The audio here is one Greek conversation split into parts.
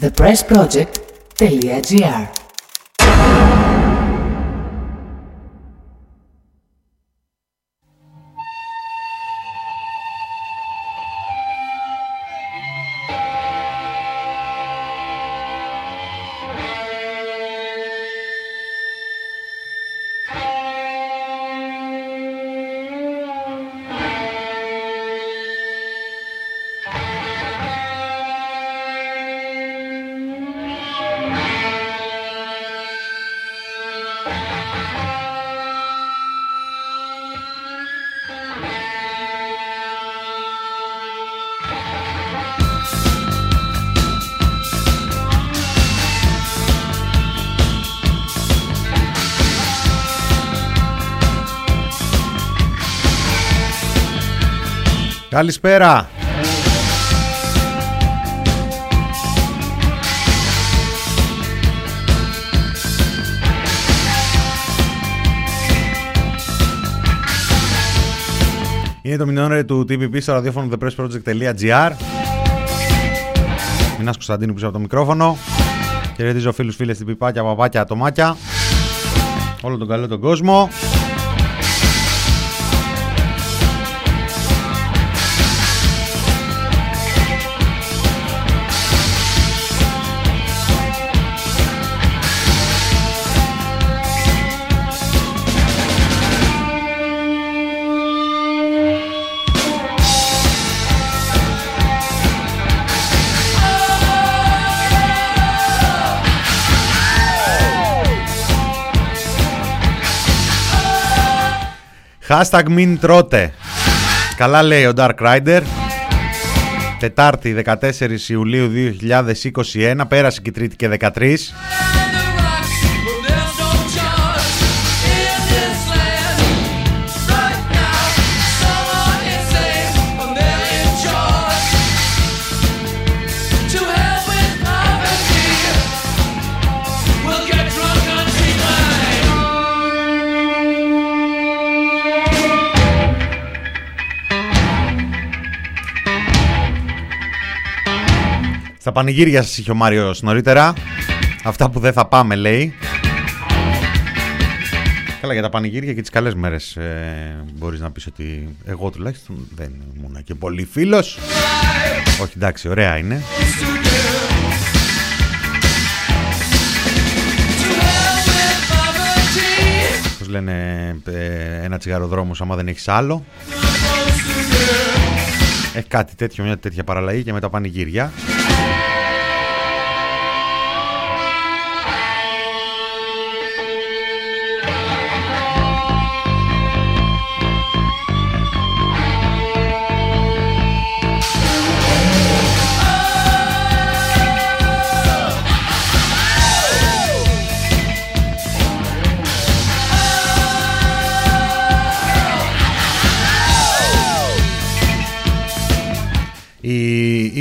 thepressproject.gr Καλησπέρα. Είναι το μηνιόνερ του TPP στο ραδιόφωνο thepressproject.gr Μινάς Κωνσταντίνου πίσω από το μικρόφωνο. Χαιρετίζω φίλους, φίλες, τυπιπάκια, παπάκια, ατομάκια. Όλο τον καλό τον κόσμο Hashtag μην τρώτε. Καλά λέει ο Dark Rider. Τετάρτη 14 Ιουλίου 2021. Πέρασε και Τρίτη και 13. Στα πανηγύρια σας είχε ο Μάριος νωρίτερα. Αυτά που δεν θα πάμε λέει. Καλά για τα πανηγύρια και τις καλές μέρες ε, μπορείς να πεις ότι εγώ τουλάχιστον δεν ήμουν και πολύ φίλος. Όχι εντάξει ωραία είναι. Πώς λένε ε, ένα τσιγαροδρόμος άμα δεν έχεις άλλο. Έχει κάτι τέτοιο, μια τέτοια παραλλαγή και με τα πανηγύρια.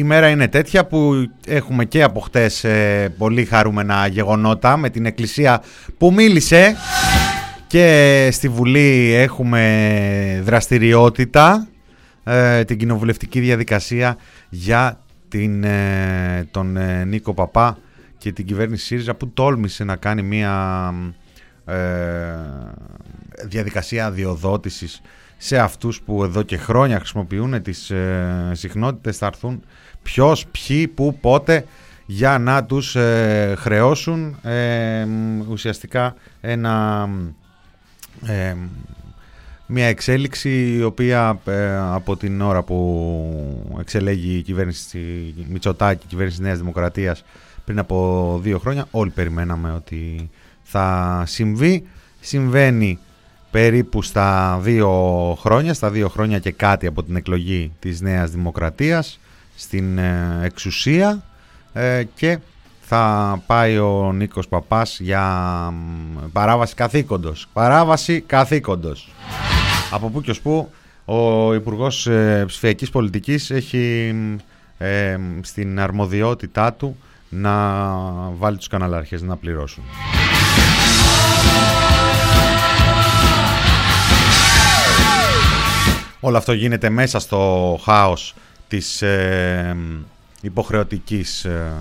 Η, μέρα είναι τέτοια που έχουμε και από χτες ε, πολύ χαρούμενα γεγονότα με την Εκκλησία που μίλησε και στη Βουλή έχουμε δραστηριότητα, ε, την κοινοβουλευτική διαδικασία για την, ε, τον Νίκο Παπά και την κυβέρνηση ΣΥΡΙΖΑ που τόλμησε να κάνει μια διαδικασία αδειοδότησης σε αυτούς που εδώ και χρόνια χρησιμοποιούν τις ε, συχνότητες θα έρθουν ποιος, ποιοι, πού, πότε για να τους ε, χρεώσουν ε, ουσιαστικά ένα, ε, μια εξέλιξη η οποία ε, από την ώρα που εξελέγει η κυβέρνηση Μητσοτάκη, η κυβέρνηση Νέας Δημοκρατίας πριν από δύο χρόνια όλοι περιμέναμε ότι θα συμβεί. Συμβαίνει περίπου στα δύο χρόνια, στα δύο χρόνια και κάτι από την εκλογή της Νέας Δημοκρατίας στην ε, εξουσία ε, και θα πάει ο Νίκος Παπάς για παράβαση καθήκοντος. Παράβαση καθήκοντος. Από πού και ως πού ο Υπουργός ε, Ψηφιακής Πολιτικής έχει στην αρμοδιότητά του να βάλει τους καναλάρχες να πληρώσουν. Όλο αυτό γίνεται μέσα στο χάος της ε, υποχρεωτικής ε,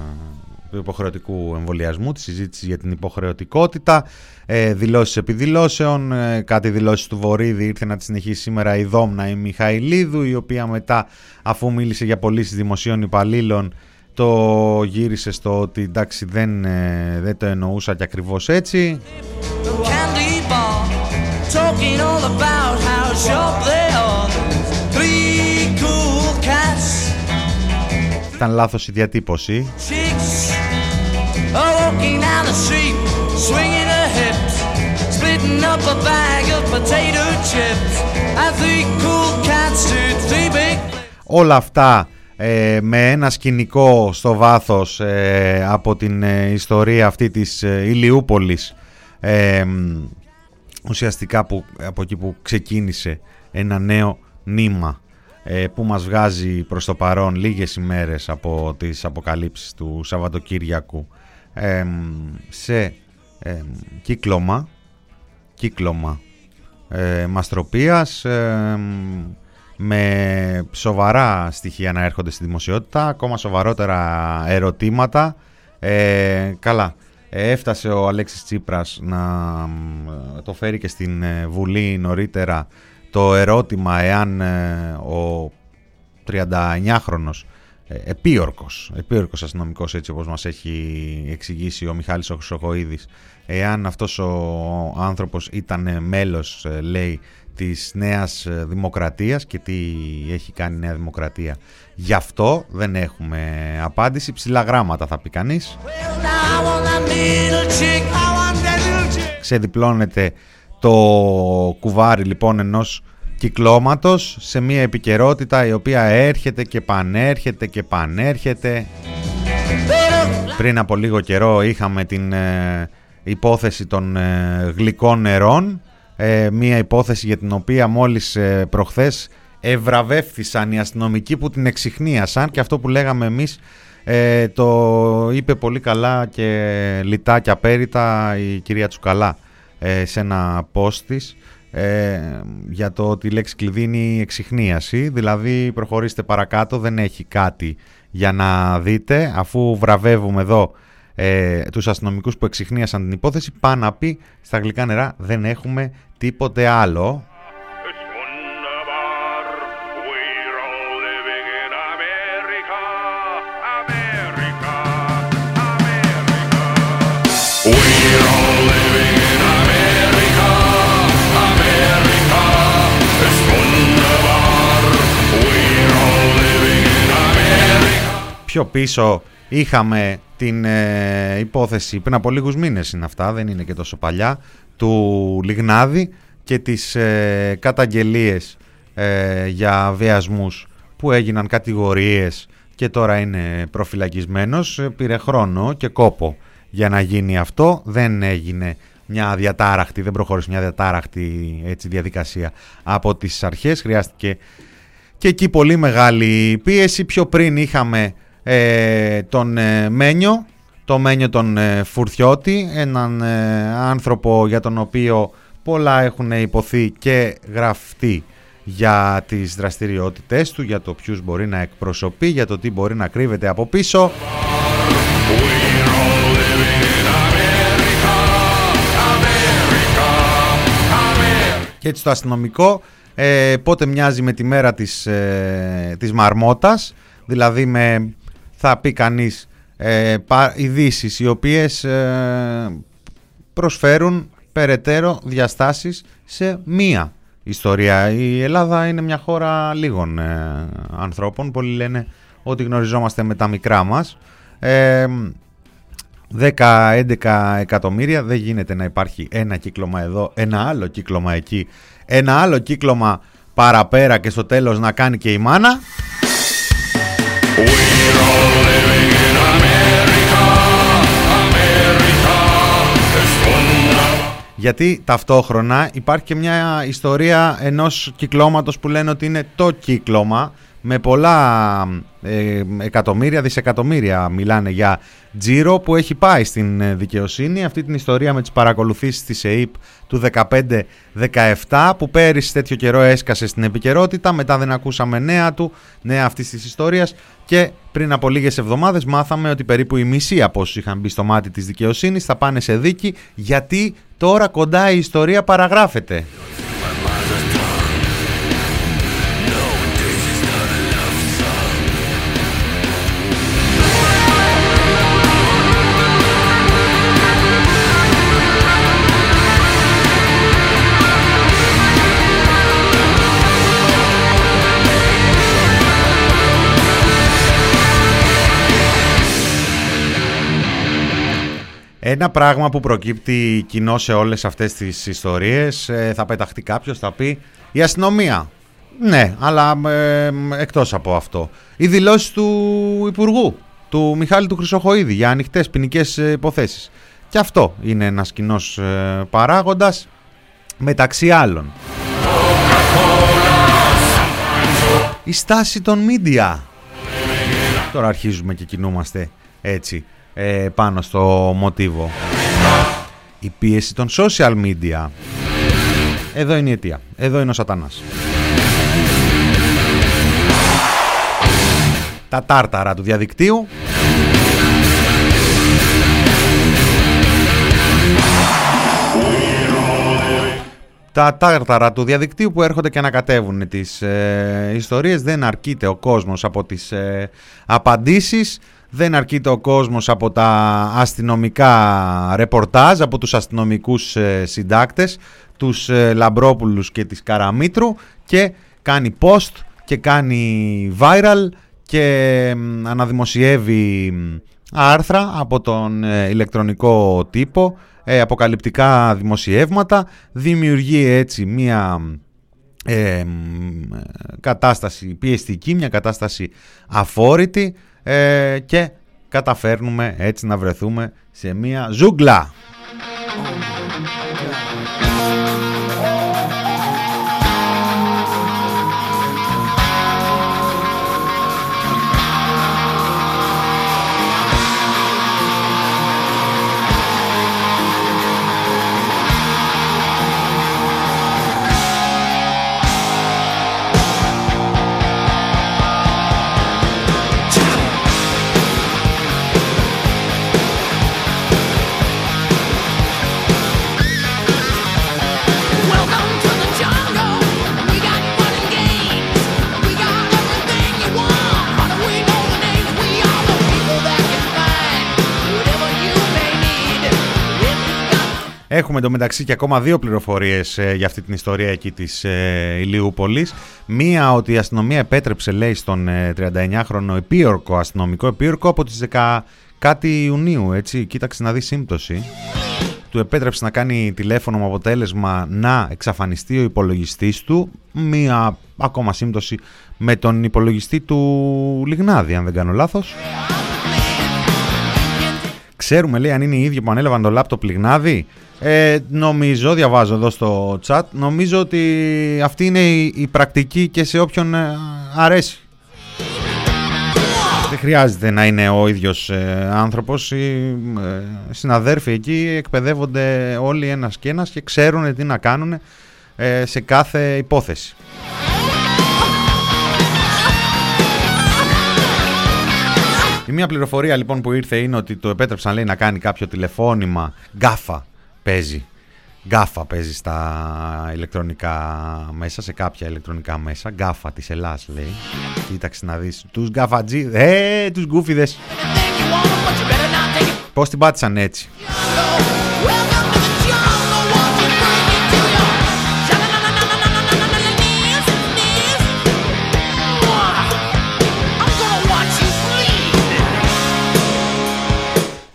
του υποχρεωτικού εμβολιασμού, της συζήτησης για την υποχρεωτικότητα, ε, δηλώσεις επιδηλώσεων, ε, κάτι δηλώσεις του Βορύδη ήρθε να τη συνεχίσει σήμερα η Δόμνα η Μιχαηλίδου, η οποία μετά αφού μίλησε για πωλήσεις δημοσίων υπαλλήλων το γύρισε στο ότι εντάξει δεν, ε, δεν το εννοούσα και ακριβώς έτσι. Ήταν λάθος η διατύπωση. Όλα αυτά ε, με ένα σκηνικό στο βάθος ε, από την ε, ιστορία αυτή της ε, Ηλιούπολης ουσιαστικά που, από εκεί που ξεκίνησε ένα νέο νήμα που μας βγάζει προς το παρόν λίγες ημέρες από τις αποκαλύψεις του Σαββατοκύριακου σε κύκλωμα κύκλωμα μαστροπίας με σοβαρά στοιχεία να έρχονται στη δημοσιότητα, ακόμα σοβαρότερα ερωτήματα. Ε, καλά, έφτασε ο Αλέξης Τσίπρας να το φέρει και στην ε, Βουλή νωρίτερα το ερώτημα εάν ε, ο 39χρονος επίορκος, επίορκος αστυνομικός έτσι όπως μας έχει εξηγήσει ο Μιχάλης ο Χρυσοχοίδης εάν αυτός ο άνθρωπος ήταν μέλος λέει της νέας ε, δημοκρατίας και τι έχει κάνει η νέα δημοκρατία. Γι' αυτό δεν έχουμε απάντηση. Ψηλά γράμματα θα πει κανείς. Ξεδιπλώνεται το κουβάρι λοιπόν ενός κυκλώματος σε μια επικαιρότητα η οποία έρχεται και πανέρχεται και πανέρχεται. Πριν από λίγο καιρό είχαμε την ε, υπόθεση των ε, γλυκών νερών ε, μία υπόθεση για την οποία μόλις ε, προχθές ευραβεύθησαν οι αστυνομικοί που την εξυχνίασαν και αυτό που λέγαμε εμείς ε, το είπε πολύ καλά και λιτά και απέριτα η κυρία Τσουκαλά ε, σε ένα post της ε, για το ότι η λέξη κλειδί είναι η εξυχνίαση δηλαδή προχωρήστε παρακάτω δεν έχει κάτι για να δείτε αφού βραβεύουμε εδώ ε, τους αστυνομικούς που εξυχνίασαν την υπόθεση πάνω να πει στα γλυκά νερά δεν έχουμε τίποτε άλλο. Πιο πίσω είχαμε την ε, υπόθεση. Πριν από λίγους μήνες είναι αυτά, δεν είναι και τόσο παλιά του Λιγνάδη και τις ε, καταγγελίες ε, για βιασμούς που έγιναν κατηγορίες και τώρα είναι προφυλακισμένος. Ε, πήρε χρόνο και κόπο για να γίνει αυτό. Δεν έγινε μια διατάραχτη, δεν προχώρησε μια διατάραχτη έτσι, διαδικασία από τις αρχές. Χρειάστηκε και εκεί πολύ μεγάλη πίεση. Πιο πριν είχαμε ε, τον ε, Μένιο το Μένιο τον ε, Φουρτιώτη, έναν ε, άνθρωπο για τον οποίο πολλά έχουν υποθεί και γραφτεί για τις δραστηριότητες του, για το ποιους μπορεί να εκπροσωπεί, για το τι μπορεί να κρύβεται από πίσω. Και έτσι το αστυνομικό ε, πότε μοιάζει με τη μέρα της, ε, της μαρμότας, δηλαδή με, θα πει κανείς, ε, ειδήσεις οι οποίες ε, προσφέρουν περαιτέρω διαστάσεις σε μία ιστορία. Η Ελλάδα είναι μια χώρα λίγων ε, ανθρώπων. Πολλοί λένε ότι γνωριζόμαστε με τα μικρά μας. Ε, 10-11 εκατομμύρια δεν γίνεται να υπάρχει ένα κύκλωμα εδώ, ένα άλλο κύκλωμα εκεί, ένα άλλο κύκλωμα παραπέρα και στο τέλος να κάνει και η μάνα. Γιατί ταυτόχρονα υπάρχει και μια ιστορία ενός κυκλώματος που λένε ότι είναι το κύκλωμα με πολλά ε, εκατομμύρια, δισεκατομμύρια μιλάνε για τζίρο που έχει πάει στην ε, δικαιοσύνη. Αυτή την ιστορία με τις παρακολουθήσεις της ΕΕΠ του 15-17 που πέρυσι τέτοιο καιρό έσκασε στην επικαιρότητα. Μετά δεν ακούσαμε νέα του, νέα αυτής της ιστορίας και πριν από λίγες εβδομάδες μάθαμε ότι περίπου η μισή από όσους είχαν μπει στο μάτι της δικαιοσύνης θα πάνε σε δίκη γιατί τώρα κοντά η ιστορία παραγράφεται. Ένα πράγμα που προκύπτει κοινό σε όλες αυτές τις ιστορίες, ε, θα πεταχτεί κάποιος, θα πει η αστυνομία. Ναι, αλλά ε, εκτός από αυτό. Οι δηλώσεις του Υπουργού, του Μιχάλη του Χρυσοχοίδη για ανοιχτές ποινικές ε, υποθέσεις. Και αυτό είναι ένας κοινός ε, παράγοντας μεταξύ άλλων. Η στάση των media. Τώρα αρχίζουμε και κινούμαστε έτσι ε, πάνω στο μοτίβο. Η πίεση των social media. Εδώ είναι η αιτία. Εδώ είναι ο σατανάς. Τα τάρταρα του διαδικτύου. Τα τάρταρα του διαδικτύου που έρχονται και ανακατεύουν τις ε, ιστορίες δεν αρκείται ο κόσμος από τις ε, απαντήσεις δεν αρκείται ο κόσμος από τα αστυνομικά ρεπορτάζ, από τους αστυνομικούς ε, συντάκτες, τους ε, Λαμπρόπουλους και της Καραμίτρου και κάνει post και κάνει viral και αναδημοσιεύει άρθρα από τον ε, ηλεκτρονικό τύπο, αποκαλυπτικά δημοσιεύματα, δημιουργεί έτσι μία κατάσταση πιεστική, μια κατάσταση αφόρητη ε, και καταφέρνουμε έτσι να βρεθούμε σε μια ζούγκλα. Έχουμε εντωμεταξύ και ακόμα δύο πληροφορίες ε, για αυτή την ιστορία εκεί της ε, Ηλιούπολης. Μία ότι η αστυνομία επέτρεψε λέει στον 39χρονο ε, επίορκο αστυνομικό επίορκο από τις 10 κάτι Ιουνίου έτσι. Κοίταξε να δεις σύμπτωση. Του επέτρεψε να κάνει τηλέφωνο με αποτέλεσμα να εξαφανιστεί ο υπολογιστής του. Μία ακόμα σύμπτωση με τον υπολογιστή του Λιγνάδη αν δεν κάνω λάθος. Ξέρουμε λέει αν είναι οι ίδιοι που ανέλαβαν το λάπτοπ Λιγνάδη. Ε, νομίζω, διαβάζω εδώ στο chat, νομίζω ότι αυτή είναι η, πρακτική και σε όποιον ε, αρέσει. Δεν χρειάζεται να είναι ο ίδιος ε, άνθρωπος. Οι ε, συναδέρφοι εκεί εκπαιδεύονται όλοι ένας και ένας και ξέρουν τι να κάνουν ε, σε κάθε υπόθεση. Η μία πληροφορία λοιπόν που ήρθε είναι ότι το επέτρεψαν λέει να κάνει κάποιο τηλεφώνημα γκάφα παίζει. Γκάφα παίζει στα ηλεκτρονικά μέσα, σε κάποια ηλεκτρονικά μέσα. Γκάφα της Ελλάς λέει. Κοίταξε να δεις. Τους γκαφατζί... Ε, τους γκούφιδες. Πώς την πάτησαν έτσι;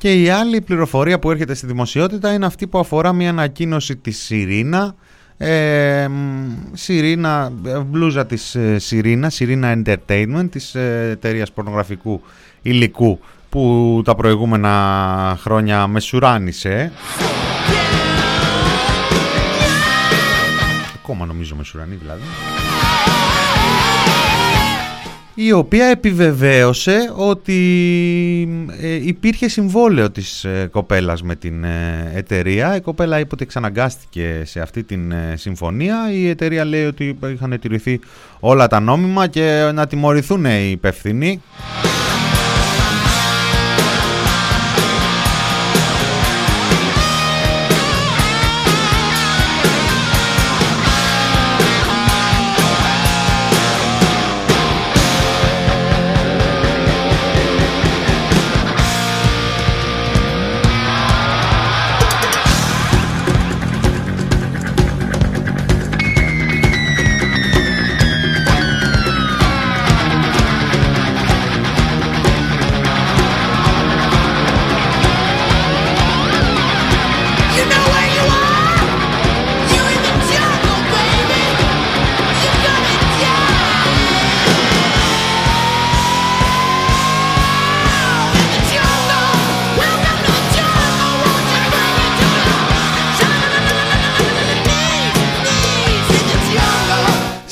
Και η άλλη πληροφορία που έρχεται στη δημοσιότητα είναι αυτή που αφορά μια ανακοίνωση της Σιρήνα. Ε, Σιρήνα, μπλούζα της ε, Σιρήνα, Σιρήνα Entertainment, της ε, εταιρείας πορνογραφικού υλικού που τα προηγούμενα χρόνια μεσουράνησε. Ακόμα νομίζω μεσουρανή δηλαδή. Η οποία επιβεβαίωσε ότι ε, υπήρχε συμβόλαιο της ε, κοπέλας με την ε, εταιρεία. Η κοπέλα είπε ότι εξαναγκάστηκε σε αυτή την συμφωνία. Η εταιρεία λέει ότι είχαν τηρηθεί όλα τα νόμιμα και να τιμωρηθούν οι υπευθυνοί.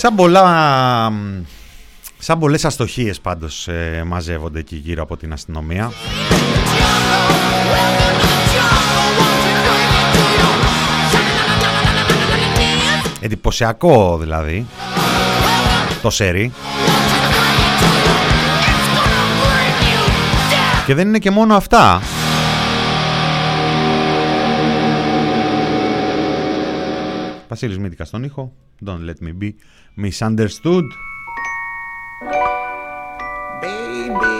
Σαν πολλά... Σαν πολλές αστοχίες πάντως ε, μαζεύονται εκεί γύρω από την αστυνομία. Εντυπωσιακό δηλαδή το σερί. Και δεν είναι και μόνο αυτά. Βασίλης Μήτικα στον ήχο. Don't let me be misunderstood. Baby,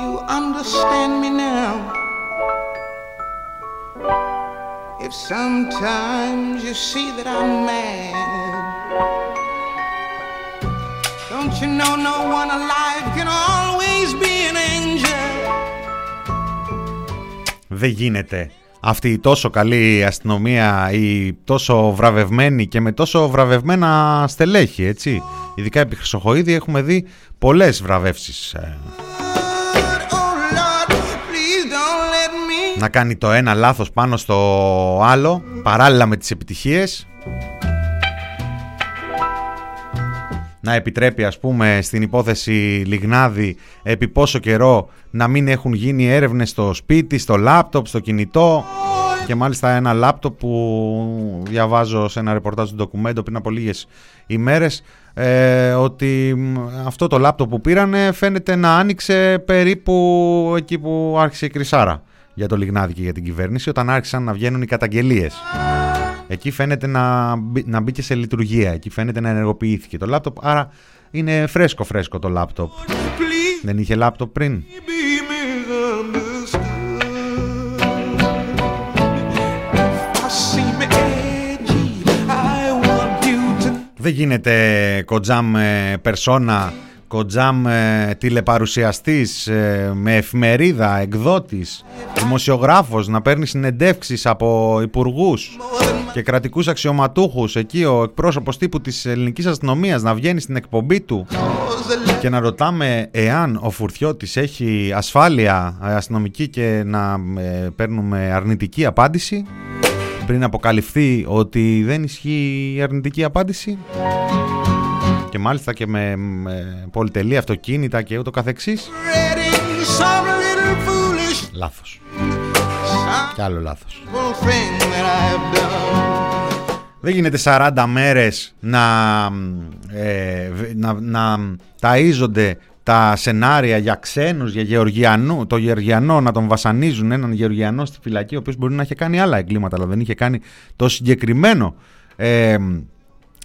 you understand me now. If sometimes you see that I'm mad, don't you know no one alive can always be an angel. Δεν γίνεται αυτή η τόσο καλή αστυνομία, η τόσο βραβευμένη και με τόσο βραβευμένα στελέχη, έτσι. Ειδικά επί Χρυσοχοίδη έχουμε δει πολλές βραβεύσεις. Ε. Να κάνει το ένα λάθος πάνω στο άλλο, παράλληλα με τις επιτυχίες. Να επιτρέπει ας πούμε στην υπόθεση Λιγνάδη επί πόσο καιρό να μην έχουν γίνει έρευνες στο σπίτι, στο λάπτοπ, στο κινητό και μάλιστα ένα λάπτοπ που διαβάζω σε ένα ρεπορτάζ του ντοκουμέντο πριν από λίγες ημέρες ε, ότι αυτό το λάπτοπ που πήρανε φαίνεται να άνοιξε περίπου εκεί που άρχισε η κρυσάρα για το Λιγνάδη και για την κυβέρνηση όταν άρχισαν να βγαίνουν οι καταγγελίες. Εκεί φαίνεται να, να μπήκε σε λειτουργία, εκεί φαίνεται να ενεργοποιήθηκε το λάπτοπ, άρα είναι φρέσκο φρέσκο το λάπτοπ. Δεν είχε λάπτοπ πριν. Δεν γίνεται κοντζάμ περσόνα Κοντζάμ ε, τηλεπαρουσιαστής ε, με εφημερίδα, εκδότης, δημοσιογράφος να παίρνει συνεντεύξεις από υπουργούς και κρατικούς αξιωματούχους. Εκεί ο εκπρόσωπος τύπου της ελληνικής αστυνομίας να βγαίνει στην εκπομπή του και να ρωτάμε εάν ο Φουρτιώτης έχει ασφάλεια αστυνομική και να ε, παίρνουμε αρνητική απάντηση. Πριν αποκαλυφθεί ότι δεν ισχύει η αρνητική απάντηση και μάλιστα και με, με πολυτελή αυτοκίνητα και ούτω καθεξής. Λάθος. Κι άλλο λάθος. Δεν γίνεται 40 μέρες να, ε, να, να ταΐζονται τα σενάρια για ξένους, για Γεωργιανού, το Γεωργιανό να τον βασανίζουν έναν Γεωργιανό στη φυλακή, ο οποίος μπορεί να είχε κάνει άλλα εγκλήματα, αλλά δεν είχε κάνει το συγκεκριμένο. Ε,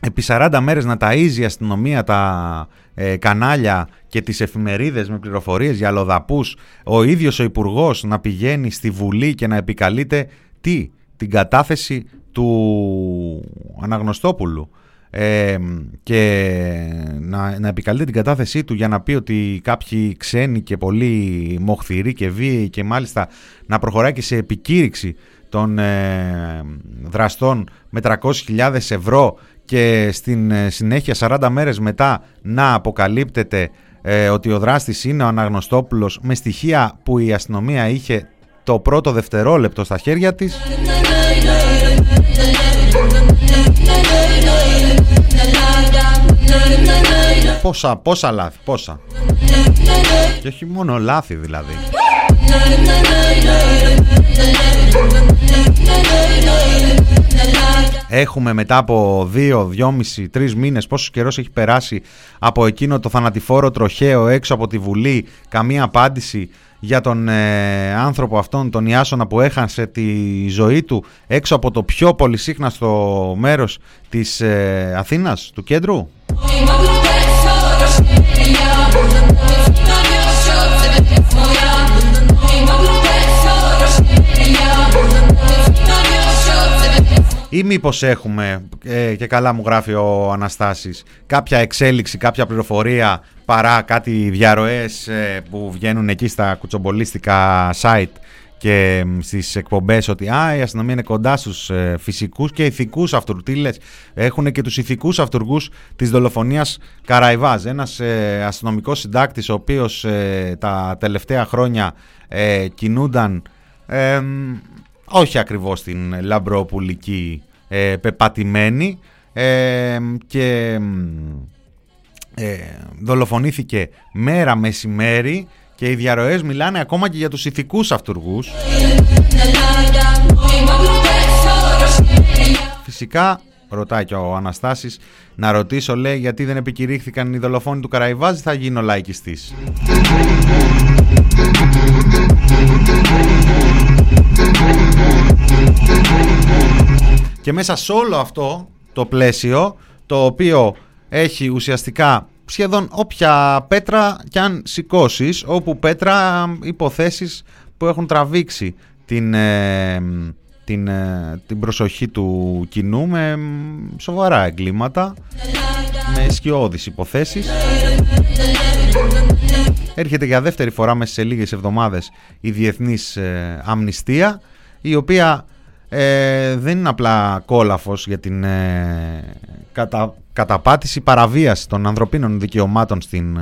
επί 40 μέρες να ταΐζει η αστυνομία τα ε, κανάλια και τις εφημερίδες με πληροφορίες για λοδαπούς, ο ίδιος ο υπουργός να πηγαίνει στη Βουλή και να επικαλείται τι, την κατάθεση του Αναγνωστόπουλου. Ε, και να, να επικαλείται την κατάθεσή του για να πει ότι κάποιοι ξένοι και πολύ μοχθηροί και βίαιοι και μάλιστα να προχωράει και σε επικήρυξη των ε, δραστών με 300.000 ευρώ και στην ε, συνέχεια 40 μέρες μετά να αποκαλύπτεται ε, ότι ο δράστης είναι ο Αναγνωστόπουλος με στοιχεία που η αστυνομία είχε το πρώτο δευτερόλεπτο στα χέρια της. Πόσα, πόσα λάθη, πόσα. Και όχι μόνο λάθη δηλαδή. Έχουμε μετά από 2, 2,5, 3 μήνες πόσος καιρός έχει περάσει από εκείνο το θανατηφόρο τροχαίο έξω από τη Βουλή καμία απάντηση για τον ε, άνθρωπο αυτόν, τον Ιάσονα που έχασε τη ζωή του έξω από το πιο πολυσύχναστο μέρος της ε, Αθήνας, του κέντρου; Ή μήπως έχουμε, ε, και καλά μου γράφει ο Αναστάσης, κάποια εξέλιξη, κάποια πληροφορία παρά κάτι διαρροές ε, που βγαίνουν εκεί στα κουτσομπολίστικα site και στις εκπομπές ότι α, η αστυνομία είναι κοντά στους ε, φυσικούς και ηθικούς αυτουρτήλες έχουν και τους ηθικούς αυτούργους της δολοφονίας Καραϊβάζ ένας ε, αστυνομικός συντάκτης ο οποίος ε, τα τελευταία χρόνια ε, κινούνταν όχι ακριβώς την λαμπροπουλική ε, πεπατημένη και ε, δολοφονήθηκε μέρα μεσημέρι και οι διαρροές μιλάνε ακόμα και για τους ηθικούς αυτούργους. Φυσικά, ρωτάει και ο Αναστάσης, να ρωτήσω λέει γιατί δεν επικηρύχθηκαν οι δολοφόνοι του Καραϊβάζη θα γίνω λαϊκιστής. Και μέσα σε όλο αυτό το πλαίσιο, το οποίο έχει ουσιαστικά σχεδόν όποια πέτρα κι αν σηκώσεις, όπου πέτρα υποθέσεις που έχουν τραβήξει την, ε, την, ε, την προσοχή του κοινού με σοβαρά εγκλήματα, με σκιώδεις υποθέσεις. Έρχεται για δεύτερη φορά μέσα σε λίγες εβδομάδες η Διεθνής ε, Αμνηστία, η οποία δεν είναι απλά κόλαφος για την κατα, καταπάτηση παραβίαση των ανθρωπίνων δικαιωμάτων στην ε,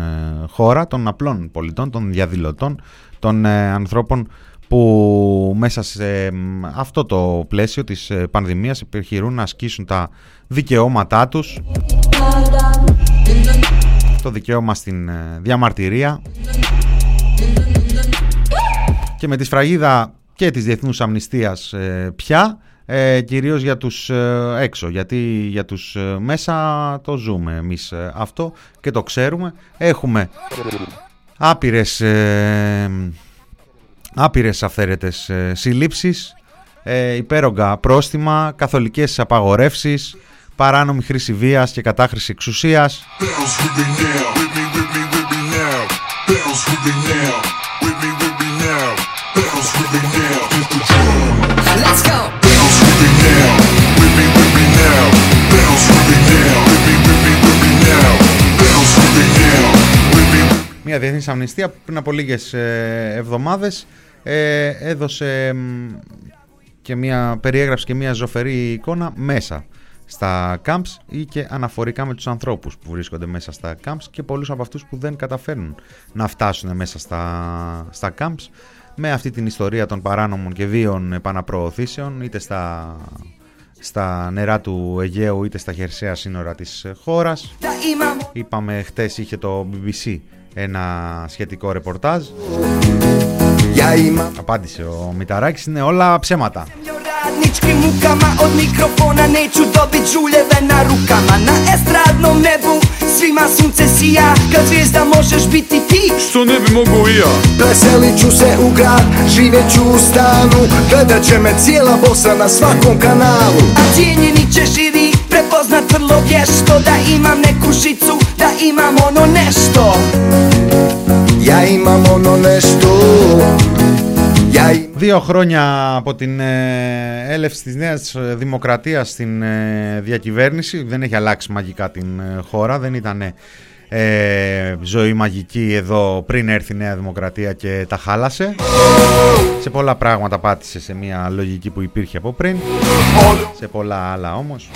χώρα, των απλών πολιτών, των διαδηλωτών, των ε, ανθρώπων που μέσα σε αυτό το πλαίσιο της ε, πανδημίας επιχειρούν να ασκήσουν τα δικαιώματά τους. Το δικαίωμα στην διαμαρτυρία. Και με τη σφραγίδα και της Διεθνούς Αμνηστίας πια ε, κυρίως για τους ε, έξω, γιατί για τους ε, μέσα το ζούμε εμείς ε, αυτό και το ξέρουμε. Έχουμε άπειρες, ε, άπειρες αυθαίρετες συλλήψεις, υπέρογκα πρόστιμα, καθολικές απαγορεύσεις, παράνομη χρήση βίας και κατάχρηση εξουσίας. Μια διεθνής αμνηστία που πριν από λίγες ε, εβδομάδες ε, έδωσε και μια περιέγραψη και μια ζωφερή εικόνα μέσα στα camps ή και αναφορικά με τους ανθρώπους που βρίσκονται μέσα στα camps και πολλούς από αυτούς που δεν καταφέρνουν να φτάσουν μέσα στα, στα camps με αυτή την ιστορία των παράνομων και βίων επαναπροωθήσεων είτε στα, στα νερά του Αιγαίου είτε στα χερσαία σύνορα της χώρας. Είπαμε χτες είχε το BBC ένα σχετικό ρεπορτάζ. Απάντησε ο Μηταράκης, είναι όλα ψέματα. Radničkim mukama Od mikrofona neću dobit žuljeve na rukama. Na estradnom nebu svima sunce sija Kad zvijezda možeš biti ti. Što ne bi mogu i ja? Preselit ću se u grad, živjet ću u stanu Gledat će me cijela bosa na svakom kanalu. A cijenjeni će živi prepoznat vrlo vješto Da imam neku žicu, da imam ono nešto. Ja imam ono nešto Δύο χρόνια από την ε, έλευση της Νέας Δημοκρατίας στην ε, διακυβέρνηση. Δεν έχει αλλάξει μαγικά την ε, χώρα, δεν ήταν ε, ζωή μαγική εδώ πριν έρθει η Νέα Δημοκρατία και τα χάλασε. Σε πολλά πράγματα πάτησε σε μια λογική που υπήρχε από πριν. Σε πολλά άλλα όμως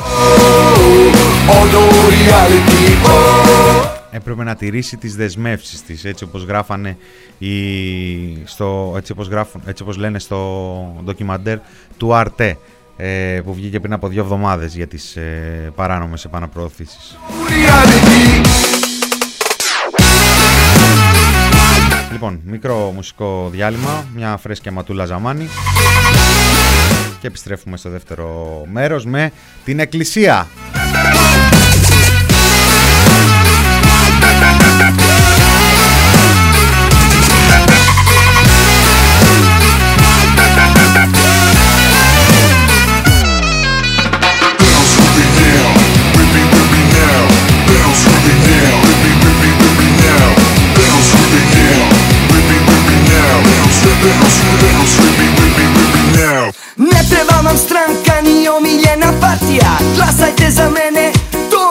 έπρεπε να τηρήσει τις δεσμεύσεις της έτσι όπως γράφανε οι, στο, έτσι, όπως γράφουν, έτσι όπως λένε στο ντοκιμαντέρ του Αρτέ ε, που βγήκε πριν από δύο εβδομάδες για τις ε, παράνομες επαναπροωθήσεις. Λοιπόν, μικρό μουσικό διάλειμμα, μια φρέσκια ματούλα ζαμάνι και επιστρέφουμε στο δεύτερο μέρος με την Εκκλησία. Ne treba nam stranka ni omiljena partija. Glasajte za mene,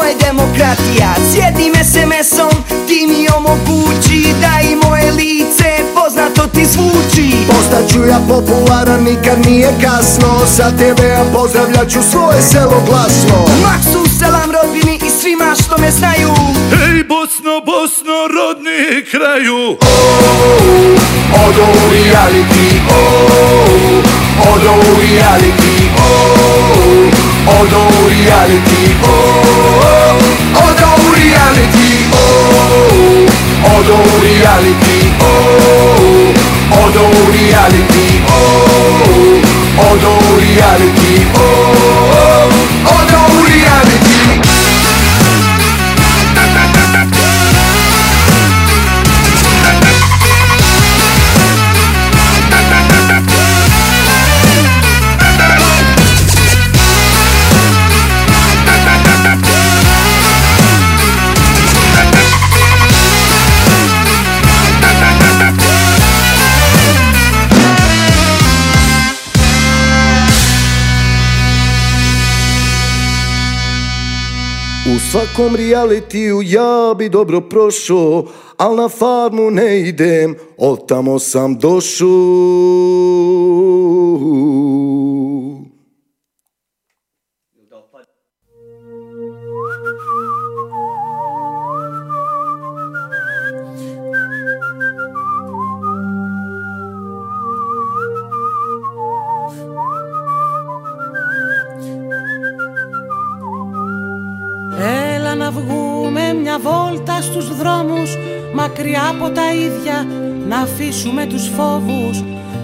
je demokratija Sjedim SMS-om, ti mi omogući Da i moje lice poznato ti zvuči. Postaću ja popularan, nikad nije kasno. Sa TV-a pozdravljat ću svoje selo glasno. Maksu, selam rodbini i svima što me znaju. Hej Bosno, Bosno, rodni kraju. Odo u reality, oh, odo u reality, oh, Although reality, oh, oh although reality, oh, although reality, oh, although reality, oh, although reality, oh, although svakom realitiju ja bi dobro prošao, al na farmu ne idem, od tamo sam došao. Μακριά από τα ίδια Να αφήσουμε τους φόβους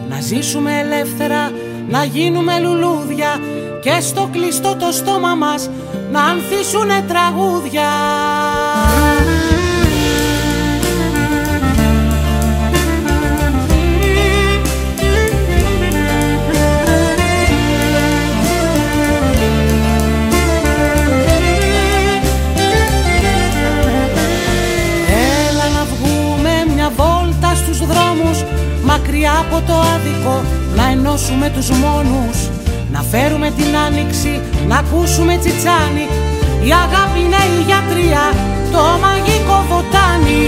Να ζήσουμε ελεύθερα Να γίνουμε λουλούδια Και στο κλειστό το στόμα μας Να ανθίσουνε τραγούδια Μακριά από το άδικο Να ενώσουμε τους μόνους Να φέρουμε την άνοιξη Να ακούσουμε τσιτσάνι. Η αγάπη είναι η γιατρία Το μαγικό βοτάνι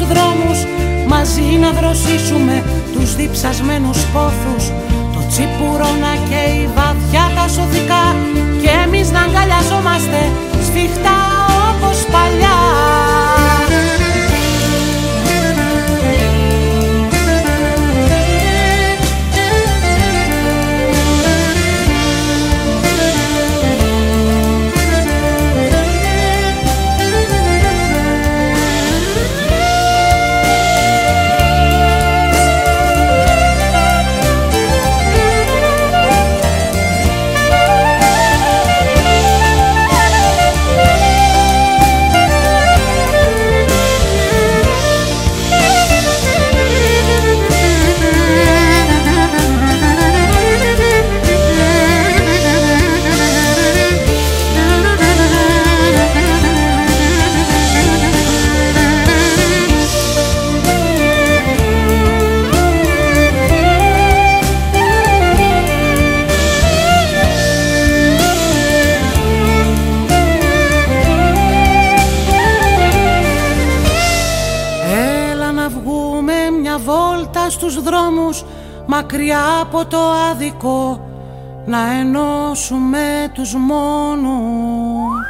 βόλτα στους δρόμους Μαζί να δροσίσουμε τους διψασμένους πόθους. Το τσίπουρο να καίει βαθιά τα σωθικά Και εμείς να αγκαλιαζόμαστε σφιχτά Μακριά από το άδικο Να ενώσουμε τους μόνους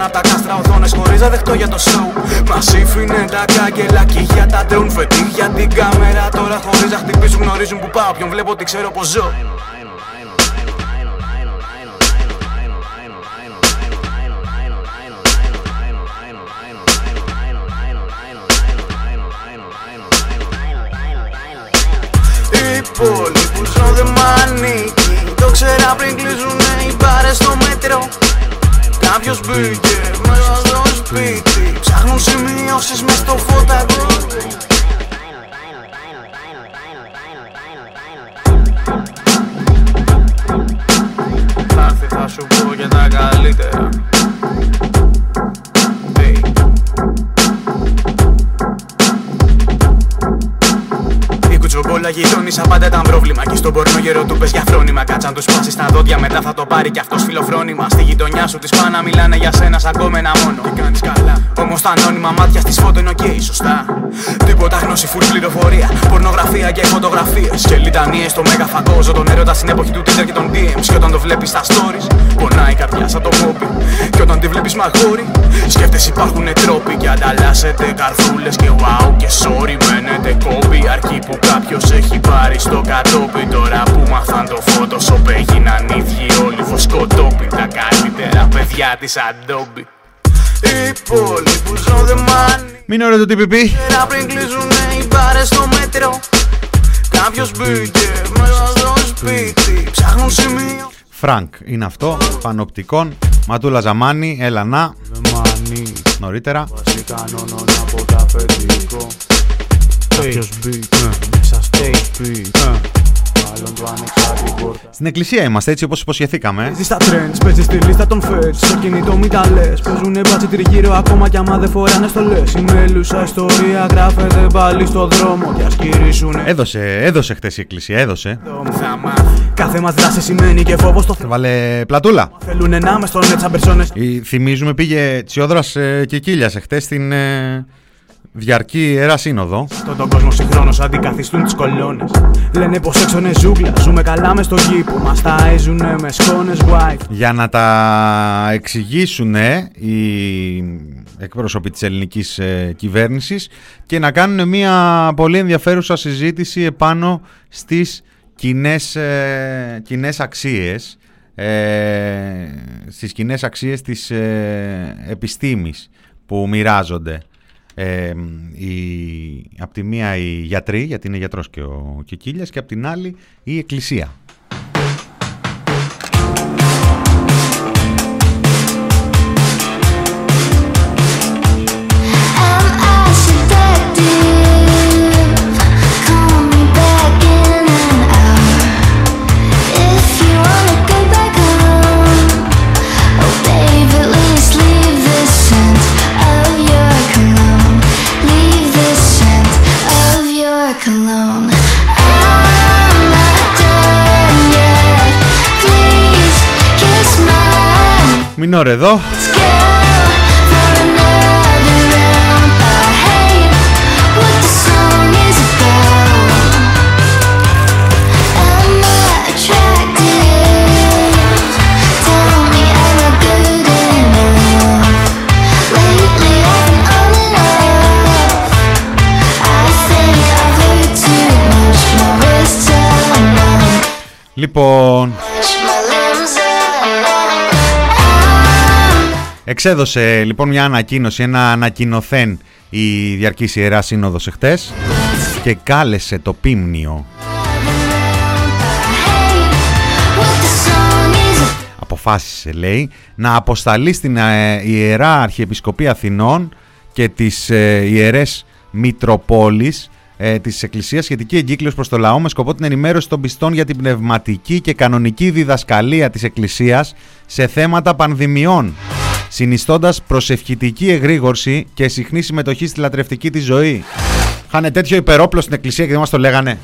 Τώρα κοιτάνε απ' τα κάστρα οθόνες χωρίς να δεχτώ για το show. Μας σύφινε τα κάγκελα και για τα τρουν φετί για την κάμερα Τώρα χωρίς να χτυπήσουν γνωρίζουν που πάω, ποιον βλέπω τι ξέρω πως ζω Κάποιος μπήκε μέσα στο σπίτι. Ψάχνουν σημειώσεις μες στο φωταγωγό Θα έρθει θα σου πω και τα καλύτερα κουτσομπόλα γειτόνισσα πάντα ήταν πρόβλημα. Και στον πορνόγερο του πες για φρόνημα. Κάτσαν τους σπάσει στα δόντια, μετά θα το πάρει κι αυτός φιλοφρόνημα. Στη γειτονιά σου της πάνα μιλάνε για σένα σαν κόμενα μόνο. Και κάνεις καλά; Όμως τα ανώνυμα μάτια στη φώτο είναι οκ, σωστά. Τίποτα γνώση, φουλ πληροφορία. Πορνογραφία και φωτογραφίες. Και λιτανίες στο μέγα φακό. Ζω τον έρωτα στην εποχή του Tinder και των DMs. Και όταν το βλέπεις στα stories, πονάει η καρδιά σαν το κόπι. Και όταν τη βλέπεις μαγόρι, σκέφτεσαι υπάρχουν τρόποι. Και ανταλλάσσετε καρδούλε και wow και sorry. Μένετε κόμπι αρκεί που κάποιος έχει πάρει στο κατόπι. Τώρα που μάθαν το Photoshop έγιναν ίδιοι όλοι βοσκοτόπι. Τα καλύτερα παιδιά της Adobe. Η πόλη που ζω δεν μ' ανήκει. Μην ωραίο το TPP. Πέρα πριν κλείσουνε οι μπάρες στο μέτρο Κάποιος μπήκε μέσα στο σπίτι Ψάχνουν σημείο Φρανκ είναι αυτό. Πανοπτικών. Ματούλα Ζαμάνη. Έλα να. Μανί Νωρίτερα. Βάζει κανόνων από τα παιδικό Κάποιος μπήκε μέσα στο σπίτι Άλλον του άνοιξα την πόρτα. Στην εκκλησία είμαστε έτσι όπως υποσχεθήκαμε. Παίζεις στα trends, παίζεις στη λίστα των feds. Στο κινητό μη τα λες. Παίζουνε μπάτσι τριγύρω ακόμα κι άμα δεν φοράνε στολές Η μέλουσα ιστορία γράφεται πάλι στο δρόμο. Κι ας γυρίσουνε Έδωσε, έδωσε χτες η εκκλησία, έδωσε. θα μάθει Κάθε μας δράση σημαίνει και φόβος στο Βάλε πλατούλα. Θέλουνε να με στον έτσι σαν περσόνες Η- θυμίζουμε πήγε Τσιόδρας ε, και Κίλιας εχθές στην ε, διαρκή Ιερά Σύνοδο. Στον τον κόσμο συγχρόνως αντικαθιστούν τις κολόνες Λένε πως έξω είναι ζούγκλα Ζούμε καλά μες στον κήπο Μας ταΐζουνε με σκόνες wife. Για να τα εξηγήσουν οι εκπρόσωποι της ελληνικής ε, κυβέρνησης και να κάνουν μια πολύ ενδιαφέρουσα συζήτηση επάνω στις κοινές, ε, κοινές αξίες ε, στις κοινές αξίες της ε, επιστήμης που μοιράζονται ε, η, απ' τη μία οι γιατροί, γιατί είναι γιατρός και ο Κικίλιας και απ' την άλλη η εκκλησία. Λοιπόν... εξέδωσε λοιπόν μια ανακοίνωση, ένα ανακοινωθέν η Διαρκής Ιεράς Σύνοδος εχθές και κάλεσε το Πίμνιο. Αποφάσισε λέει να αποσταλεί στην ε, Ιερά Αρχιεπισκοπή Αθηνών και τις ε, Ιερές Μητροπόλεις ε, της Εκκλησίας σχετική εγκύκλειος προς το λαό με σκοπό την ενημέρωση των πιστών για την πνευματική και κανονική διδασκαλία της Εκκλησίας σε θέματα πανδημιών συνιστώντας προσευχητική εγρήγορση και συχνή συμμετοχή στη λατρευτική της ζωή. Χάνε τέτοιο υπερόπλο στην εκκλησία και δεν μας το λέγανε.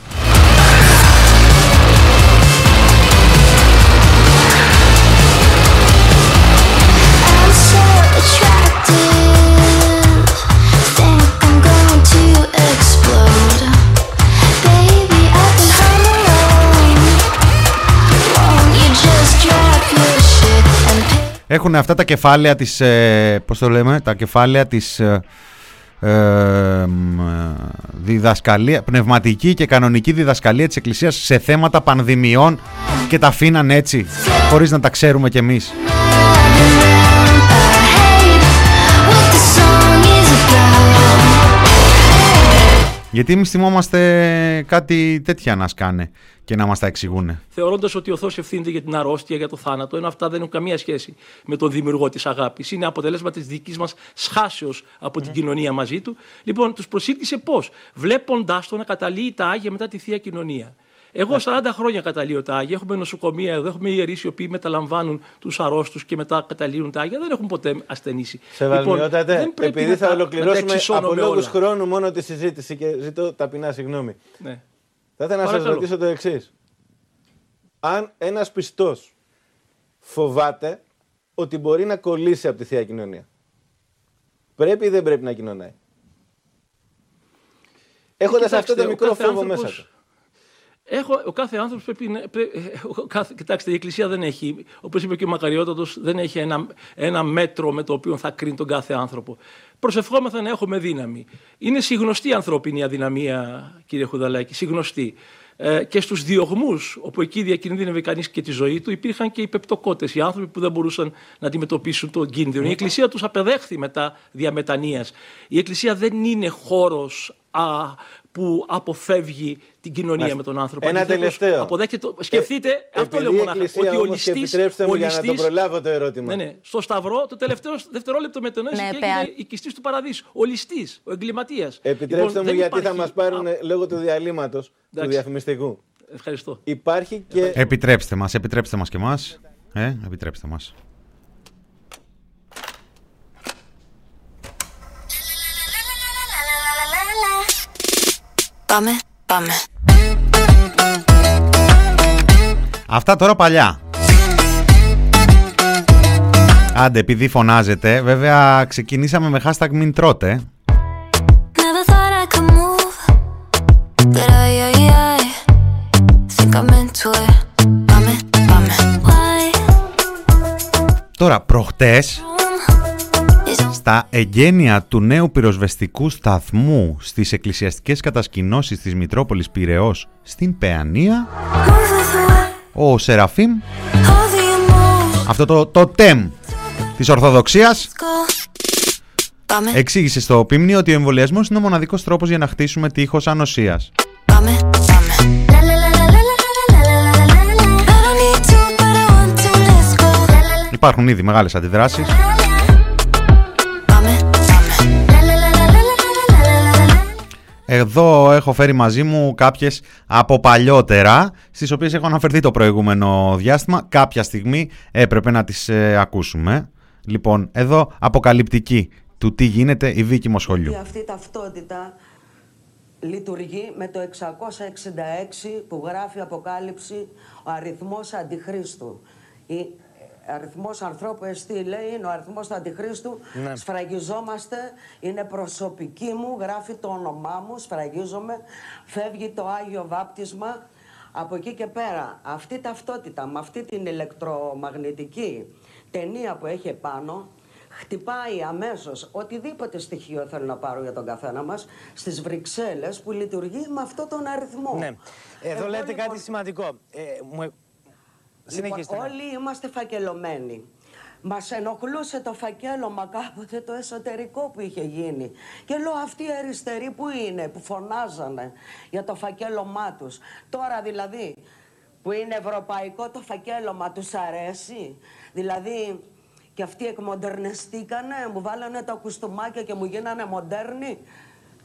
Έχουν αυτά τα κεφάλαια της, ε, πώς το λέμε, τα κεφάλαια της ε, ε, μ, ε, διδασκαλία, πνευματική και κανονική διδασκαλία της Εκκλησίας σε θέματα πανδημιών και τα αφήναν έτσι, χωρίς να τα ξέρουμε κι εμείς. Γιατί εμείς θυμόμαστε κάτι τέτοια να σκάνε και να μας τα εξηγούνε. θεωρώντας ότι ο Θεός ευθύνεται για την αρρώστια, για το θάνατο, ενώ αυτά δεν έχουν καμία σχέση με τον δημιουργό της αγάπης. Είναι αποτελέσμα της δικής μας σχάσεως από την κοινωνία μαζί του. Λοιπόν, τους προσήλκησε πώς, βλέποντάς το να καταλύει τα άγια μετά τη θεία κοινωνία. Εγώ 40 χρόνια καταλύω τα άγια. Έχουμε νοσοκομεία εδώ, έχουμε ιερείς οι οποίοι μεταλαμβάνουν τους αρρώστους και μετά καταλύουν τα άγια. Δεν έχουν ποτέ ασθενήσει. Σεβασμιότατε, δεν πρέπει επειδή να θα τα- να τα ολοκληρώσουμε εξισώνω από με λόγους όλα. χρόνου μόνο τη συζήτηση και ζητώ ταπεινά συγγνώμη. Ναι. Θα ήθελα να σας Παρακαλώ. ρωτήσω το εξής. Αν ένας πιστός φοβάται ότι μπορεί να κολλήσει από τη θεία κοινωνία, πρέπει ή δεν πρέπει να κοινωνάει; Έχοντας αυτό Κοιτάξτε, το ο μικρό κάθε φόβο άνθρωπος- μέσα του. Έχω, ο κάθε άνθρωπος πρέπει να. πρέ- ο κάθε, κοιτάξτε, η Εκκλησία δεν έχει, όπως είπε και ο Μακαριότατο, δεν έχει ένα, ένα μέτρο με το οποίο θα κρίνει τον κάθε άνθρωπο. Προσευχόμεθα να έχουμε δύναμη. Είναι συγνωστή η ανθρώπινη αδυναμία, κύριε Χουδαλάκη, συγνωστή. Ε, και στους διωγμούς, όπου εκεί διακινδύνευε κανείς και τη ζωή του, υπήρχαν και οι πεπτοκότες, οι άνθρωποι που δεν μπορούσαν να αντιμετωπίσουν τον κίνδυνο. Η Εκκλησία τους απεδέχθη μετά διαμετανίας. Η Εκκλησία δεν είναι χώρος που αποφεύγει την κοινωνία Μάλιστα. με τον άνθρωπο. Ένα Αντιθέτως, τελευταίο. αποδέχεται το- Σκεφτείτε, Ε, αυτό επειδή λέω η μονάχα. Εκκλησία Ότι ο όμως, και ληστής, επιτρέψτε μου ο για να το ληστής- προλάβω το ερώτημα. Ναι, ναι. Στο Σταυρό, το τελευταίο δευτερόλεπτο μετενόησε Ναι, και πέρα. έγινε οικιστής του παραδείσου. Ο ληστής, ο εγκληματίας. Επιτρέψτε Λοιπόν, μου δεν γιατί θα υπάρχει- μας πάρουν Α, λόγω του διαλύματος του Εντάξει. διαφημιστικού. Ευχαριστώ. Υπάρχει και Επιτρέψτε μας, επιτρέψτε μας και μας. Ε, επιτρέψτε μας. Πάμε, πάμε. Αυτά τώρα παλιά. Άντε, επειδή φωνάζετε, βέβαια ξεκινήσαμε με hashtag μην τρώτε. Τώρα, προχτές στα εγγένεια του νέου πυροσβεστικού σταθμού στις εκκλησιαστικές κατασκηνώσεις της Μητρόπολης Πειραιώς στην Παιανία, move with the way, ο Σεραφείμ, how do you move? αυτό το, το τεμ της Ορθοδοξίας, Go. Πάμε, εξήγησε στο πίμνιο ότι ο εμβολιασμός είναι ο μοναδικός τρόπος για να χτίσουμε τείχος ανοσίας. πάμε, πάμε. La la Εδώ έχω φέρει μαζί μου κάποιες από παλιότερα, στις οποίες έχω αναφερθεί το προηγούμενο διάστημα. Κάποια στιγμή έπρεπε να τις ε, ακούσουμε. Λοιπόν, εδώ αποκαλυπτική του τι γίνεται η Βίκη Μοσχολιού. Και αυτή η ταυτότητα λειτουργεί με το 666 που γράφει Αποκάλυψη ο αριθμός Αντιχρίστου. Η αριθμός ανθρώπου εστί λέει είναι ο αριθμός του Αντιχρίστου. Σφραγιζόμαστε, είναι προσωπική μου, γράφει το όνομά μου, σφραγίζομαι, φεύγει το Άγιο Βάπτισμα. Από εκεί και πέρα, αυτή η ταυτότητα με αυτή την ηλεκτρομαγνητική ταινία που έχει επάνω, χτυπάει αμέσως οτιδήποτε στοιχείο θέλω να πάρω για τον καθένα μας στις Βρυξέλλες που λειτουργεί με αυτό τον αριθμό. Ναι. Εδώ Εγώ, λέτε λοιπόν, κάτι σημαντικό. Ε, μου... Συνεχίστε. Λοιπόν, ναι. όλοι είμαστε φακελωμένοι. Μας ενοχλούσε το φακέλωμα κάποτε το εσωτερικό που είχε γίνει. Και λέω αυτοί οι αριστεροί που είναι, που φωνάζανε για το φακέλωμά τους. Τώρα δηλαδή που είναι ευρωπαϊκό το φακέλωμα τους αρέσει; Δηλαδή και αυτοί εκμοντερνεστήκανε, μου βάλανε τα κουστούμάκια και μου γίνανε μοντέρνοι;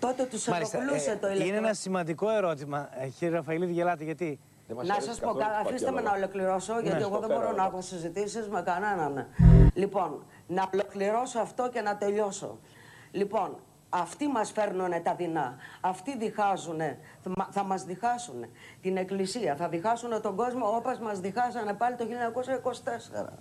Τότε τους Μάλιστα. ενοχλούσε ε, το είναι ηλεκτρο... ένα σημαντικό ερώτημα. Ε, κύριε Ραφαηλίδη, γελάτε γιατί. Να σας πω, κα- αφήστε με να ολοκληρώσω, γιατί εγώ δεν μπορώ να έχω συζητήσεις με κανέναν. Λοιπόν, Να ολοκληρώσω αυτό και να τελειώσω. Λοιπόν, αυτοί μας φέρνουν τα δεινά. Αυτοί διχάζουν, θα μας διχάσουν την Εκκλησία. Θα διχάσουν τον κόσμο όπως μας διχάσανε πάλι το 1924.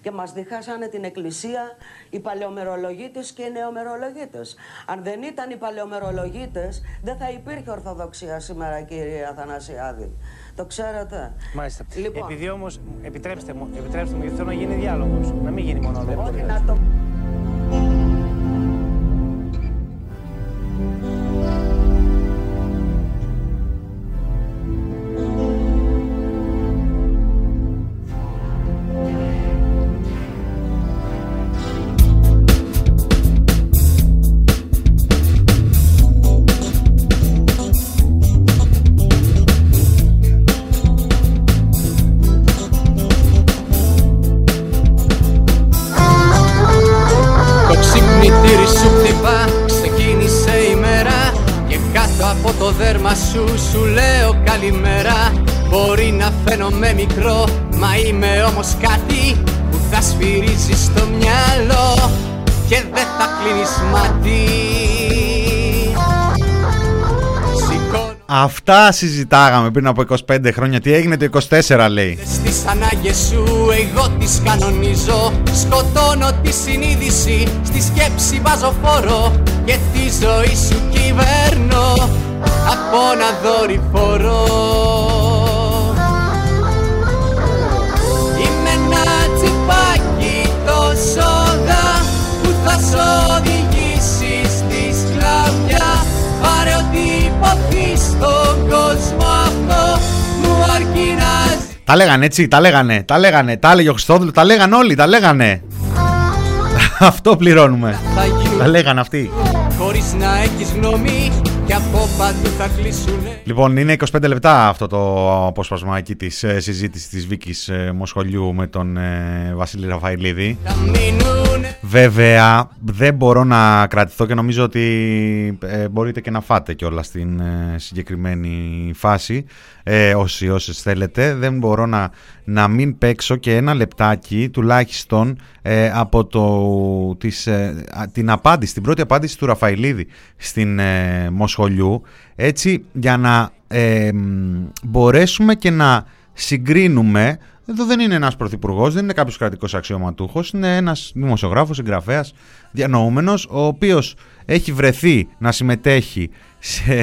Και μας διχάσανε την Εκκλησία οι παλαιομερολογίτες και οι νεομερολογίτες. Αν δεν ήταν οι παλαιομερολογίτες, δεν θα υπήρχε Ορθοδοξία σήμερα, κύριε Αθανασιάδη. Το ξέρετε. Μάλιστα. Λοιπόν. Επειδή όμως, επιτρέψτε μου, επιτρέψτε μου, γιατί θέλω να γίνει διάλογος. Να μην γίνει μονόλογος. Όχι να το... Το Αυτά συζητάγαμε πριν από 25 χρόνια. Τι έγινε το 24 λέει. στις ανάγκες σου εγώ τις κανονίζω Σκοτώνω τη συνείδηση, στη σκέψη βάζω φόρο Και τη ζωή σου κυβέρνω από ένα δορυφορό Είμαι ένα τσιπάκι τόσο δα που θα σ' Τα λέγανε έτσι, τα λέγανε, τα λέγανε, τα έλεγε ο Χριστόδουλος, τα λέγανε όλοι, τα λέγανε. Αυτό πληρώνουμε. θα γίνουν Τα λέγανε αυτοί. χωρίς να έχεις γνώμη και από παντού θα κλείσουνε Λοιπόν, είναι 25 λεπτά αυτό το απόσπασμα εκεί της ε, συζήτησης της Βίκης ε, Μοσχολιού με τον ε, Βασίλη Ραφαηλίδη. Θα μείνουνε Βέβαια, δεν μπορώ να κρατηθώ και νομίζω ότι ε, μπορείτε και να φάτε κιόλας στην ε, συγκεκριμένη φάση, ε, όσοι όσες θέλετε. Δεν μπορώ να, να μην παίξω και ένα λεπτάκι τουλάχιστον ε, από το, της, ε, α, την απάντηση, την πρώτη απάντηση του Ραφαηλίδη στην ε, Μοσχολιού, έτσι για να ε, μ, μπορέσουμε και να συγκρίνουμε εδώ δεν είναι ένας πρωθυπουργός, δεν είναι κάποιος κρατικός αξιωματούχος, είναι ένας δημοσιογράφος, συγγραφέας, διανοούμενος, ο οποίος έχει βρεθεί να συμμετέχει σε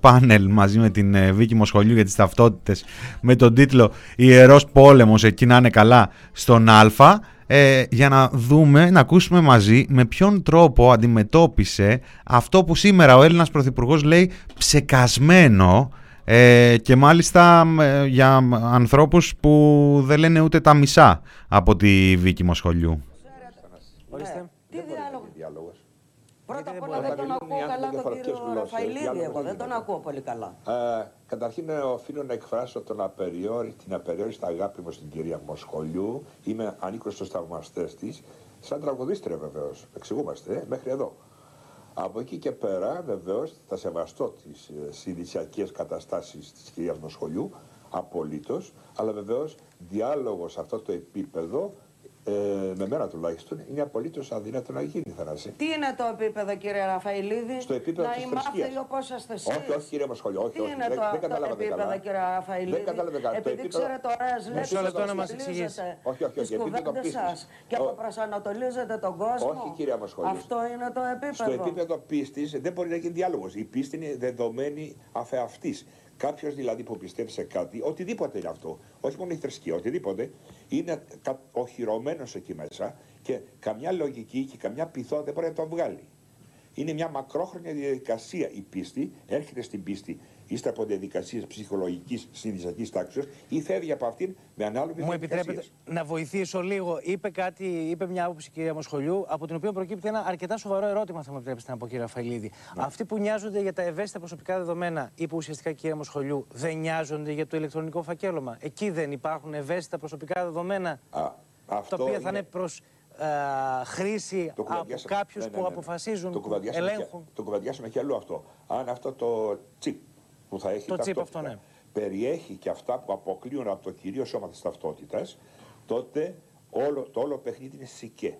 πάνελ μαζί με την ε, Βίκη Μοσχολιού για τις ταυτότητες με τον τίτλο «Ιερός πόλεμος, εκεί να είναι καλά» στον Α, ε, για να δούμε, να ακούσουμε μαζί με ποιον τρόπο αντιμετώπισε αυτό που σήμερα ο Έλληνας Πρωθυπουργός λέει ψεκασμένο ε, και μάλιστα ε, για ανθρώπους που δεν λένε ούτε τα μισά από τη Βίκη Μοσχολιού. Ορίστε. Τι διάλογο. Πρώτα απ' όλα Όταν δεν τον μιλούν οι ακούω καλά άνθρωποι τον διαφορετικές κύριο γλώσσες, Ραφαηλίδη διάλογο εγώ, δεν δεν τον γίνεται. ακούω πολύ καλά. Ε, καταρχήν ε, οφείλω να εκφράσω τον απεριόρι, την απεριόριστη αγάπη μου στην κυρία Μοσχολιού. Είμαι ανήκω στους θαυμαστές της. Σαν τραγουδίστρια βεβαίως. Εξηγούμαστε ε, μέχρι εδώ. Από εκεί και πέρα βεβαίως θα σεβαστώ τις ε, συνδυσιακές καταστάσεις της κυρίας Μοσχολιού. Απολύτως. Αλλά βεβαίως διάλογος σε αυτό το επίπεδο ε, με μένα τουλάχιστον, είναι απολύτως αδύνατο να γίνει, Θανάση. Τι είναι το επίπεδο, κύριε Ραφαηλίδη, Στο επίπεδο να της είμαστε θρησκείας. όπω είστε εσείς; Όχι, όχι, κύριε Μασχολιό, όχι, Τι όχι. είναι δεν, το, δεν το καταλάβατε επίπεδο, καλά. κύριε Ραφαηλίδη; Δεν καταλάβατε καλά. Το Επειδή επίπεδο- ξέρετε ωραίες λέξεις, Μισό λεπτό να μας στηρίζετε εξηγήσει. Όχι, όχι, όχι, τις επίπεδο κουβέντες πίστης. σας και Ο- αποπροσανατολίζετε τον κόσμο. Όχι, κυρία Μασχολίου. Αυτό είναι το επίπεδο. Στο επίπεδο πίστης δεν μπορεί να γίνει διάλογος. Η πίστη είναι δεδομένη αφεαυτής. Κάποιος δηλαδή που πιστεύει σε κάτι, οτιδήποτε είναι αυτό, όχι μόνο η θρησκεία, οτιδήποτε, είναι κα- οχυρωμένος εκεί μέσα και καμιά λογική και καμιά πειθό δεν μπορεί να το βγάλει. Είναι μια μακρόχρονια διαδικασία η πίστη, έρχεται στην πίστη ύστερα από διαδικασίες ψυχολογικής συνδυσιακή τάξεω ή φεύγει από αυτήν με ανάλογες Μου επιτρέπετε να βοηθήσω λίγο. Είπε κάτι, είπε μια άποψη κυρία Μοσχολιού, από την οποία προκύπτει ένα αρκετά σοβαρό ερώτημα, θα μου επιτρέψετε να πω, κύριε Ραφαηλίδη. Αυτοί που νοιάζονται για τα ευαίσθητα προσωπικά δεδομένα, είπε ουσιαστικά κυρία Μοσχολιού, δεν νοιάζονται για το ηλεκτρονικό φακέλωμα. Εκεί δεν υπάρχουν ευαίσθητα προσωπικά δεδομένα, αυτό τα οποία θα είναι- είναι προς χρήση Το από κουβεντιάσαμε. κάποιους Ναι, ναι, που ναι, ναι. αποφασίζουν, Το που κουβεντιάσαμε, ελέγχουν. και, το κουβεντιάσαμε και αλλού αυτό. Αν αυτό το τσιπ που θα έχει Το τσιπ ταυτότητα αυτό, ναι. περιέχει και αυτά που αποκλείουν από το κυρίω σώμα της ταυτότητας, τότε όλο, το όλο παιχνίδι είναι σικέ.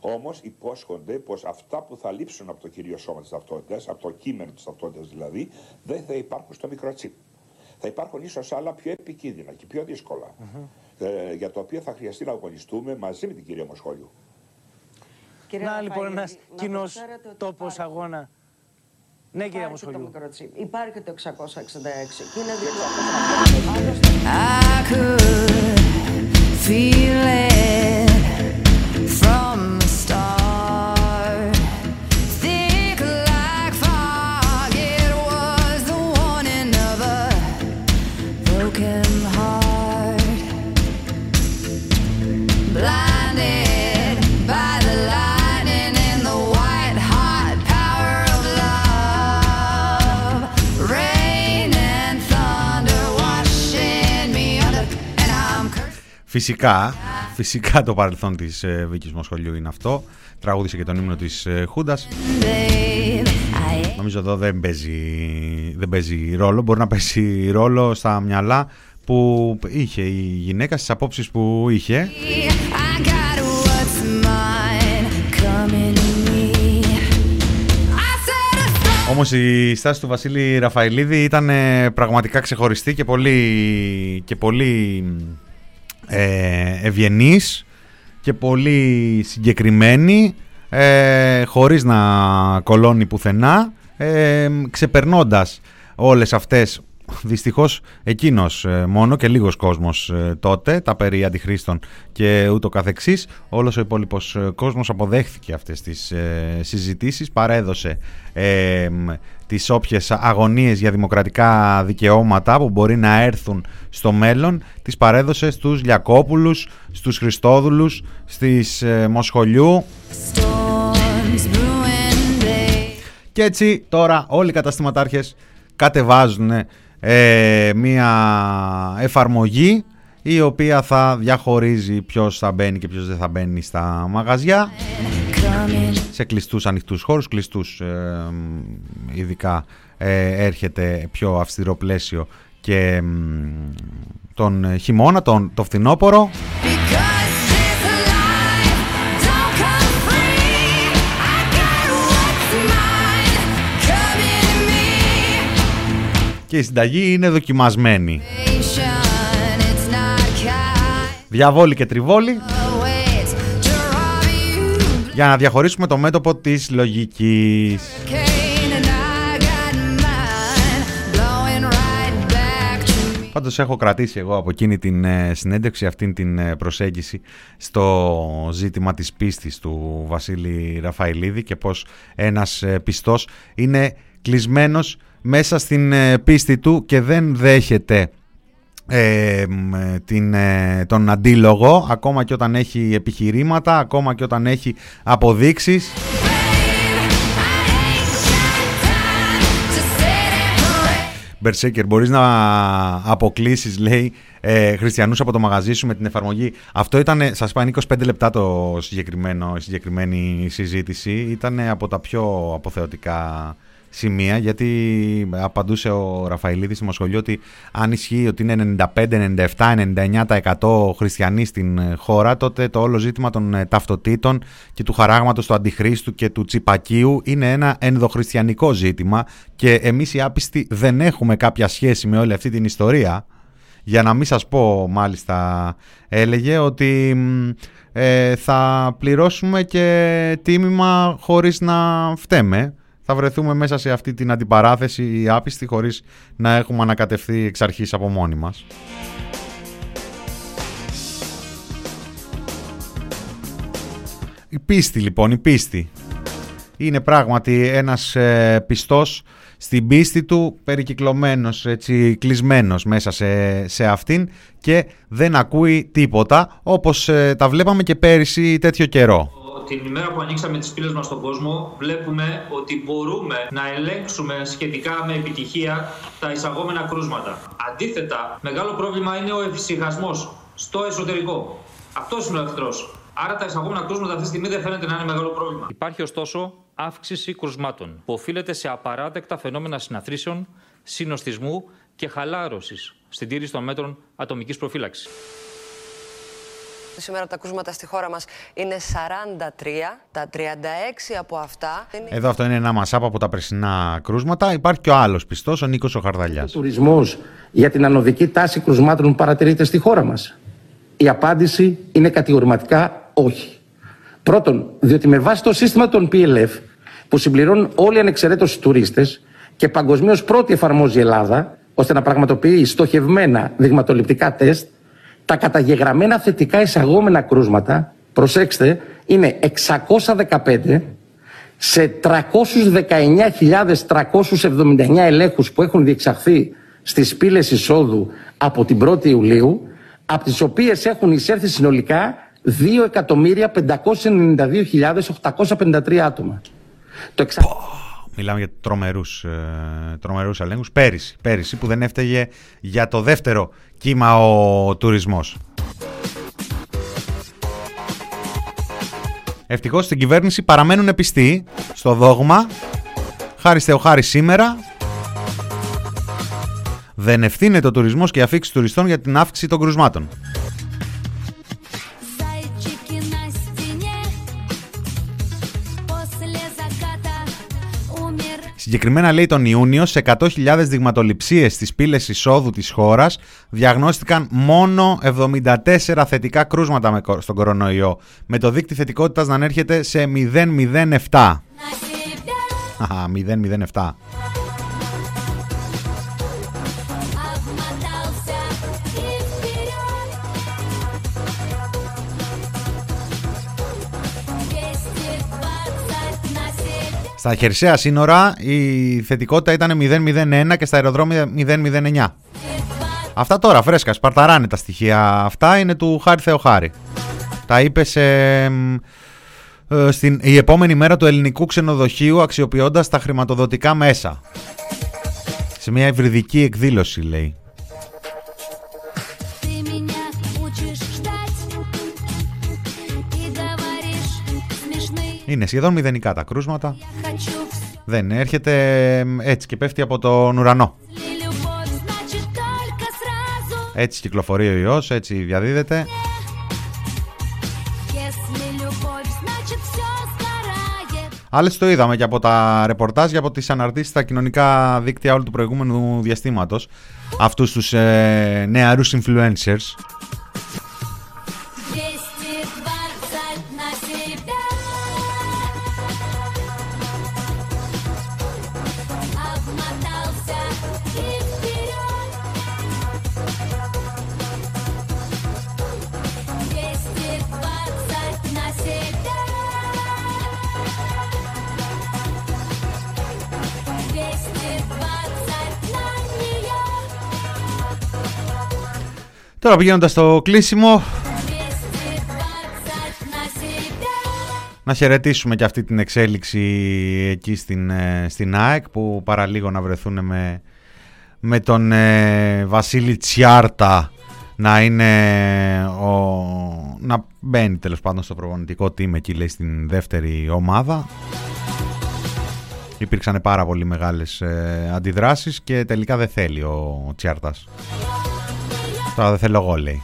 Όμως υπόσχονται πως αυτά που θα λείψουν από το κυρίω σώμα της ταυτότητας, από το κείμενο της ταυτότητας δηλαδή, δεν θα υπάρχουν στο μικροτσίπ. Θα υπάρχουν ίσως άλλα πιο επικίνδυνα και πιο δύσκολα. Ε, για το οποίο θα χρειαστεί να αγωνιστούμε μαζί με την κυρία Μοσχόλιου. Κύριε Να λοιπόν Ραφαηλίδη, ένας να κοινός προσφέρετε ότι τόπος υπάρχει- αγώνα. Ναι, κυρία Υπάρχει το Μοσχολιού. μικροτσίπ. Υπάρχει το 666 και είναι διπλό. I could feel it from Φυσικά, φυσικά το παρελθόν της ε, Βίκης Μοσχολιού είναι αυτό. Τραγούδισε και τον ύμνο της ε, Χούντας. Babe, I Νομίζω εδώ δεν παίζει, δεν παίζει ρόλο. Μπορεί να παίζει ρόλο στα μυαλά που είχε η γυναίκα, στις απόψεις που είχε. I got what's mine coming to me. I said a Όμως η στάση του Βασίλη Ραφαηλίδη ήταν ε, πραγματικά ξεχωριστή και πολύ, και πολύ ε, ευγενής και πολύ συγκεκριμένη ε, χωρίς να κολώνει πουθενά ε, ξεπερνώντας όλες αυτές δυστυχώς εκείνος ε, μόνο και λίγος κόσμος ε, τότε τα περί αντιχρίστων και ούτω καθεξής όλος ο υπόλοιπος ε, κόσμος αποδέχθηκε αυτές τις ε, συζητήσεις παρέδωσε ε, μ, τις όποιες αγωνίες για δημοκρατικά δικαιώματα που μπορεί να έρθουν στο μέλλον τις παρέδωσε στους Λιακόπουλους, στους Χριστόδουλους, στις ε, Μοσχολιού storms brewing day. και έτσι τώρα όλοι οι καταστηματάρχες κατεβάζουν ε, μία εφαρμογή η οποία θα διαχωρίζει ποιος θα μπαίνει και ποιος δεν θα μπαίνει στα μαγαζιά. Coming σε κλειστούς ανοιχτούς χώρους, κλειστούς ε, ειδικά ε, έρχεται πιο αυστηρό πλαίσιο και μ, τον χειμώνα, τον, το φθινόπωρο και η συνταγή είναι δοκιμασμένη. Nation, it's not kind. Διαβόλη και τριβόλη Waits to rob you. για να διαχωρίσουμε το μέτωπο της λογικής. Cane and I got mine blowing right back to me. Πάντως έχω κρατήσει εγώ από εκείνη την ε, συνέντευξη αυτήν την ε, προσέγγιση στο ζήτημα της πίστης του Βασίλη Ραφαηλίδη και πως ένας ε, πιστός είναι κλεισμένος μέσα στην ε, πίστη του και δεν δέχεται ε, μ, ε, την, ε, τον αντίλογο ακόμα και όταν έχει επιχειρήματα, ακόμα και όταν έχει αποδείξεις Μπερσέκερ, μπορείς να αποκλείσεις, λέει, ε, χριστιανούς από το μαγαζί σου με την εφαρμογή. Αυτό ήταν, σας είπα, είναι 25 λεπτά το συγκεκριμένο, η συγκεκριμένη συζήτηση. Ήταν από τα πιο αποθεωτικά σημεία, γιατί απαντούσε ο Ραφαηλίδης στη Μοσχολιό ότι αν ισχύει ότι είναι 95, 97, 99% χριστιανοί στην ε, χώρα, τότε το όλο ζήτημα των ε, ταυτοτήτων και του χαράγματος του αντιχρίστου και του τσιπακίου είναι ένα ενδοχριστιανικό ζήτημα και εμείς οι άπιστοι δεν έχουμε κάποια σχέση με όλη αυτή την ιστορία. Για να μην σας πω μάλιστα έλεγε ότι μ, ε, θα πληρώσουμε και τίμημα χωρίς να φταίμε. Θα βρεθούμε μέσα σε αυτή την αντιπαράθεση οι άπιστοι χωρίς να έχουμε ανακατευθεί εξ αρχής από μόνοι μας. Η πίστη λοιπόν, η πίστη. Είναι πράγματι ένας ε, πιστός στην πίστη του, περικυκλωμένος, έτσι, κλεισμένος μέσα σε, σε αυτήν και δεν ακούει τίποτα, όπως ε, τα βλέπαμε και πέρυσι τέτοιο καιρό. Την ημέρα που ανοίξαμε τις πύλες μας στον κόσμο, βλέπουμε ότι μπορούμε να ελέγξουμε σχετικά με επιτυχία τα εισαγόμενα κρούσματα. Αντίθετα, μεγάλο πρόβλημα είναι ο εφησυχασμός στο εσωτερικό. Αυτός είναι ο εχθρός. Άρα τα εισαγόμενα κρούσματα αυτή τη στιγμή δεν φαίνεται να είναι μεγάλο πρόβλημα. Υπάρχει ωστόσο αύξηση κρουσμάτων που οφείλεται σε απαράδεκτα φαινόμενα συναθρήσεων, συνοστισμού και χαλάρωσης στην τήρηση των μέτρων ατομικής προφύλαξης. Σήμερα τα κρούσματα στη χώρα μας είναι 43. Τα 36 από αυτά είναι... Εδώ αυτό είναι ένα μασάπ από τα περσινά κρούσματα. Υπάρχει και ο άλλος πιστός, ο Νίκος ο Χαρδαλιάς. τουρισμός για την ανωδική τάση κρουσμάτων που παρατηρείται στη χώρα μας. Η απάντηση είναι κατηγορηματικά όχι. Πρώτον, διότι με βάση το σύστημα των PLF που συμπληρώνουν όλοι ανεξαιρέτως οι τουρίστες και παγκοσμίως πρώτη εφαρμόζει η Ελλάδα ώστε να πραγματοποιεί στοχευμένα δειγματοληπτικά τεστ, τα καταγεγραμμένα θετικά εισαγόμενα κρούσματα, προσέξτε, είναι 615 σε 319.379 ελέγχους που έχουν διεξαχθεί στις πύλες εισόδου από την 1η Ιουλίου, από τις οποίες έχουν εισέρθει συνολικά 2.592.853 άτομα. Το εξα... Μιλάμε για τρομερούς, ε, τρομερούς ελέγχους. Πέρυσι, πέρυσι που δεν έφταιγε για το δεύτερο κύμα ο τουρισμός. Ευτυχώς στην κυβέρνηση παραμένουν πιστοί στο δόγμα. Χάρη Θεοχάρη σήμερα δεν ευθύνεται ο τουρισμός και η αφήξη τουριστών για την αύξηση των κρουσμάτων. Συγκεκριμένα λέει τον Ιούνιο σε 100.000 δειγματοληψίες στις πύλες εισόδου της χώρας διαγνώστηκαν μόνο 74 θετικά κρούσματα με κο- στον κορονοϊό με το δίκτυο θετικότητας να ανέρχεται σε 0,07. Αχα, 0,07. Στα χερσαία σύνορα η θετικότητα ήταν 0,01 και στα αεροδρόμια 0,09. Αυτά τώρα φρέσκα, σπαρταράνε τα στοιχεία. Αυτά είναι του Χάρη Θεοχάρη. Τα είπε σε, μ, ε, στην, η επόμενη μέρα του ελληνικού ξενοδοχείου αξιοποιώντας τα χρηματοδοτικά μέσα. Σε μια υβριδική εκδήλωση λέει. Είναι σχεδόν μηδενικά τα κρούσματα. Δεν έρχεται έτσι και πέφτει από τον ουρανό. Έτσι κυκλοφορεί ο ιός, έτσι διαδίδεται. Άλλες το είδαμε και από τα ρεπορτάζ και από τις αναρτήσεις στα κοινωνικά δίκτυα όλου του προηγούμενου διαστήματος. Αυτούς τους ε, νεαρούς influencers Τώρα πηγαίνοντας στο κλείσιμο Να χαιρετήσουμε και αυτή την εξέλιξη εκεί στην, ε, στην ΑΕΚ που παραλίγο να βρεθούν με, με τον ε, Βασίλη Τσιάρτα να είναι να μπαίνει τέλος πάντων στο προπονητικό team εκεί λέει στην δεύτερη ομάδα. Υπήρξαν πάρα πολύ μεγάλες ε, αντιδράσεις και τελικά δεν θέλει ο Τσιάρτας τώρα δεν θέλω εγώ λέει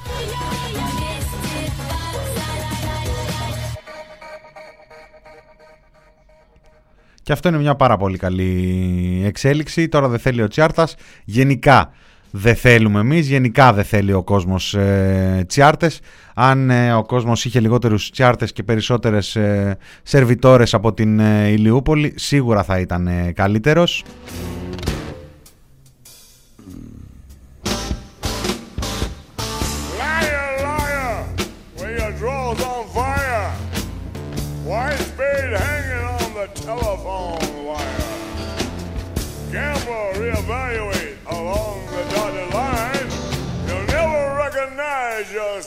Και αυτό είναι μια πάρα πολύ καλή εξέλιξη. Τώρα δεν θέλει ο Τσιάρτας. Γενικά δεν θέλουμε εμείς. Γενικά δεν θέλει ο κόσμος ε, Τσιάρτες. Αν ε, ο κόσμος είχε λιγότερους Τσιάρτες και περισσότερες ε, σερβιτόρες από την ε, Ηλιούπολη, σίγουρα θα ήταν ε, καλύτερος.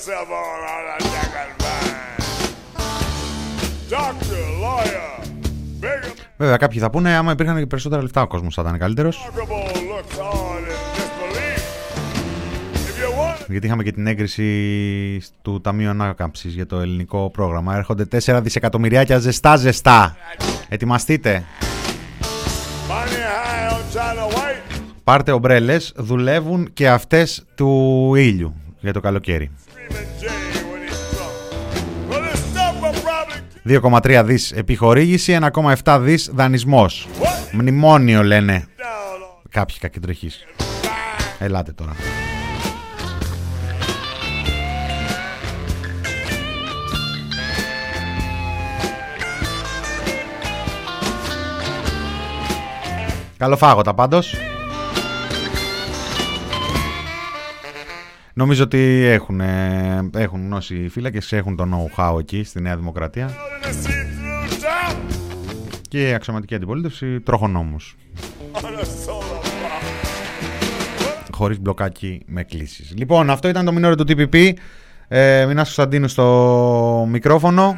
Yourself on a second line. Doctor, lawyer, big Βέβαια κάποιοι θα πούνε άμα υπήρχαν και περισσότερα λεφτά ο κόσμος θα ήταν καλύτερος. remarkable looks on in disbelief. If you want Γιατί είχαμε και την έγκριση του Ταμείου Ανάκαμψης για το ελληνικό πρόγραμμα. Έρχονται 4 δισεκατομμυριάκια ζεστά ζεστά. Ετοιμαστείτε. money high on China White, Πάρτε ομπρέλες, δουλεύουν και αυτές του ήλιου για το καλοκαίρι. 2,3 δις επιχορήγηση, 1,7 δις δανεισμός. Μνημόνιο λένε κάποιοι κακεντρεχείς. Ελάτε τώρα. Καλοφάγωτα πάντως. Νομίζω ότι έχουν, ε, έχουν όσοι φύλακες έχουν το know-how εκεί στη Νέα Δημοκρατία και η αξιωματική αντιπολίτευση τροχονόμους χωρίς μπλοκάκι με κλήσεις. Λοιπόν, αυτό ήταν το μινόριο του TPP. Ε, Μινάς Κωνσταντίνου στο μικρόφωνο.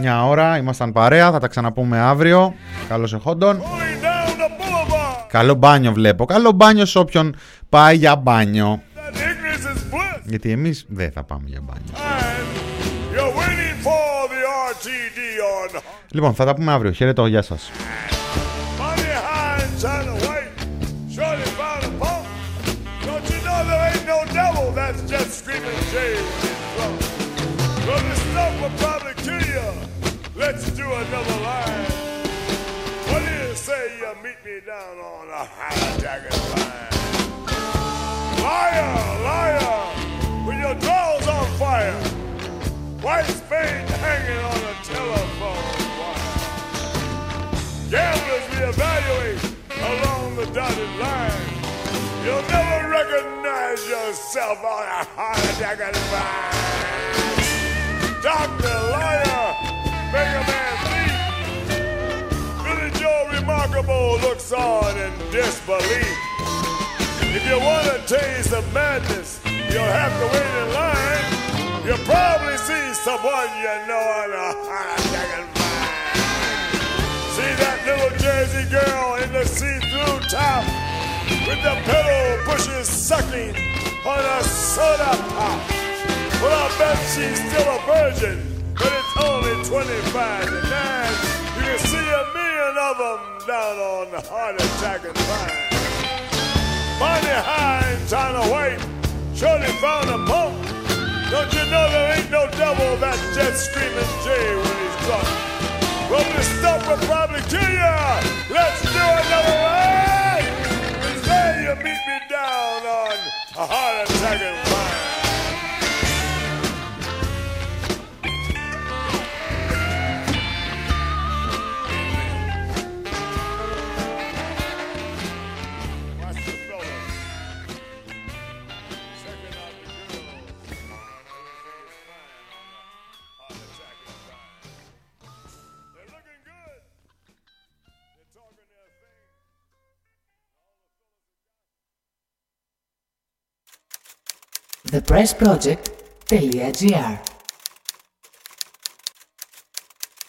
Μια ώρα, ήμασταν παρέα, θα τα ξαναπούμε αύριο. Καλώς εχόντων. Καλό μπάνιο βλέπω. Καλό μπάνιο σε όποιον πάει για μπάνιο. Γιατί εμείς δεν θα πάμε για μπάνιο. You're waiting for the RTD on Λοιπόν, θα τα πούμε αύριο. Χαίρετο, γεια σας. A high-jacket line? Liar, liar, with your drawers on fire. White spade hanging on a telephone wire. Gamblers reevaluate along the dotted line. You'll never recognize yourself on a high-jacket line. Doctor, Looks on in disbelief. If you want to taste the madness, you'll have to wait in line. You'll probably see someone you know on a high-jacket See that little Jersey girl in the see-through top with the pedal pushes sucking on a soda pop. Well, I bet she's still a virgin, but it's only 25 to 9. You see a million of them down on the heart attack and vine. Bonnie High and China White surely found a pump. Don't you know there ain't no devil that just screaming Jay when he's drunk? Well, this stuff will probably kill ya. Let's do another ride. Then you meet me down on a heart attack thepressproject.gr